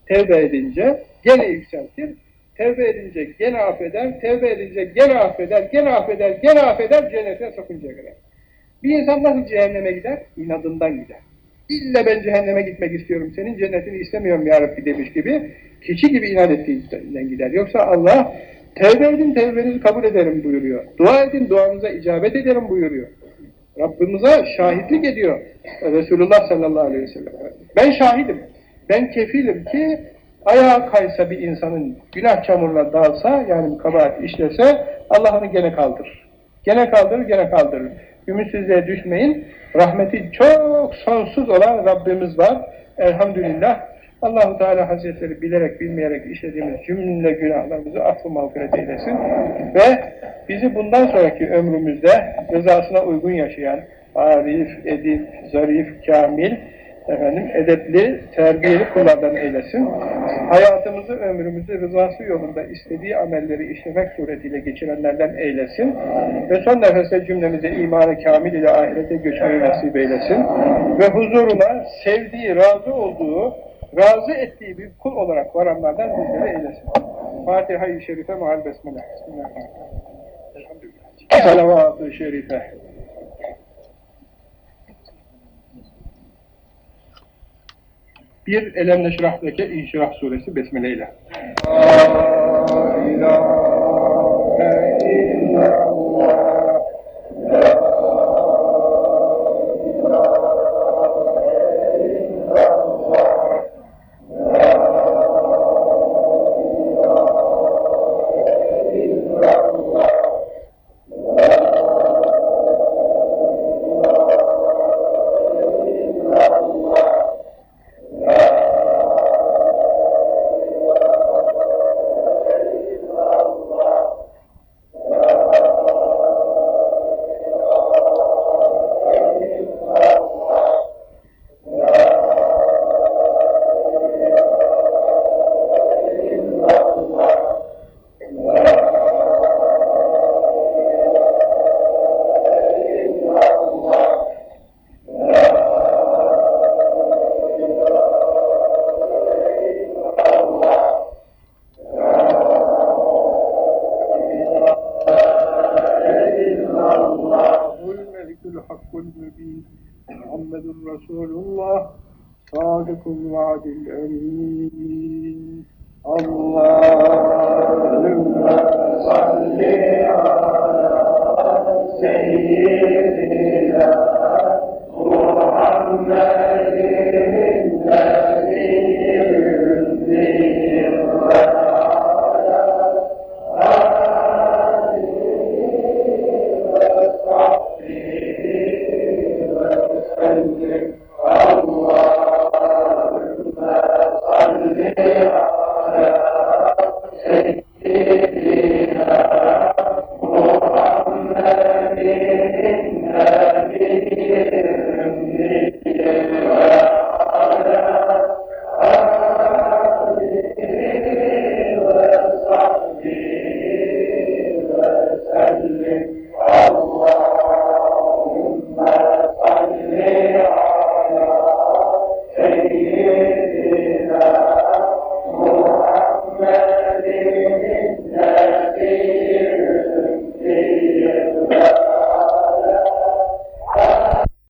C: Tevbe edince gene yükseltir, tevbe edince gene affeder, tevbe edince gene affeder, gene affeder, gene affeder, cennete sokuncaya kadar. Bir insan nasıl cehenneme gider? İnadından gider. İlla ben cehenneme gitmek istiyorum, senin cennetini istemiyorum ya Rabbi demiş gibi, keçi gibi inat ettiğinden gider. Yoksa Allah, tevbe edin, tevbenizi kabul ederim buyuruyor. Dua edin, duanıza icabet ederim buyuruyor. Rabbimize şahitlik ediyor Resulullah sallallahu aleyhi ve sellem. Ben şahidim, ben kefilim ki, ayağa kaysa bir insanın günah çamurla dalsa, yani kabahat işlese, Allah onu gene kaldırır. Gene kaldırır, gene kaldırır. Ümitsizliğe düşmeyin. Rahmeti çok sonsuz olan Rabbimiz var. Elhamdülillah. Allahu Teala Hazretleri bilerek bilmeyerek işlediğimiz cümle günahlarımızı affı mağfiret eylesin ve bizi bundan sonraki ömrümüzde rızasına uygun yaşayan arif, edip, zarif, kamil, efendim, edepli, terbiyeli kullardan eylesin. Hayatımızı, ömrümüzü rızası yolunda istediği amelleri işlemek suretiyle geçirenlerden eylesin. Ve son nefeste cümlemize imanı kamil ile ahirete göçmeyi nasip eylesin. Ve huzuruna sevdiği, razı olduğu, razı ettiği bir kul olarak varanlardan bizleri eylesin. Fatiha-i Şerife mahal besmele. Bismillahirrahmanirrahim. Elhamdülillah. Salavat-ı Şerife. Bir Elem Neşrah'daki İnşirah Suresi Besmele ile. La ilahe illallah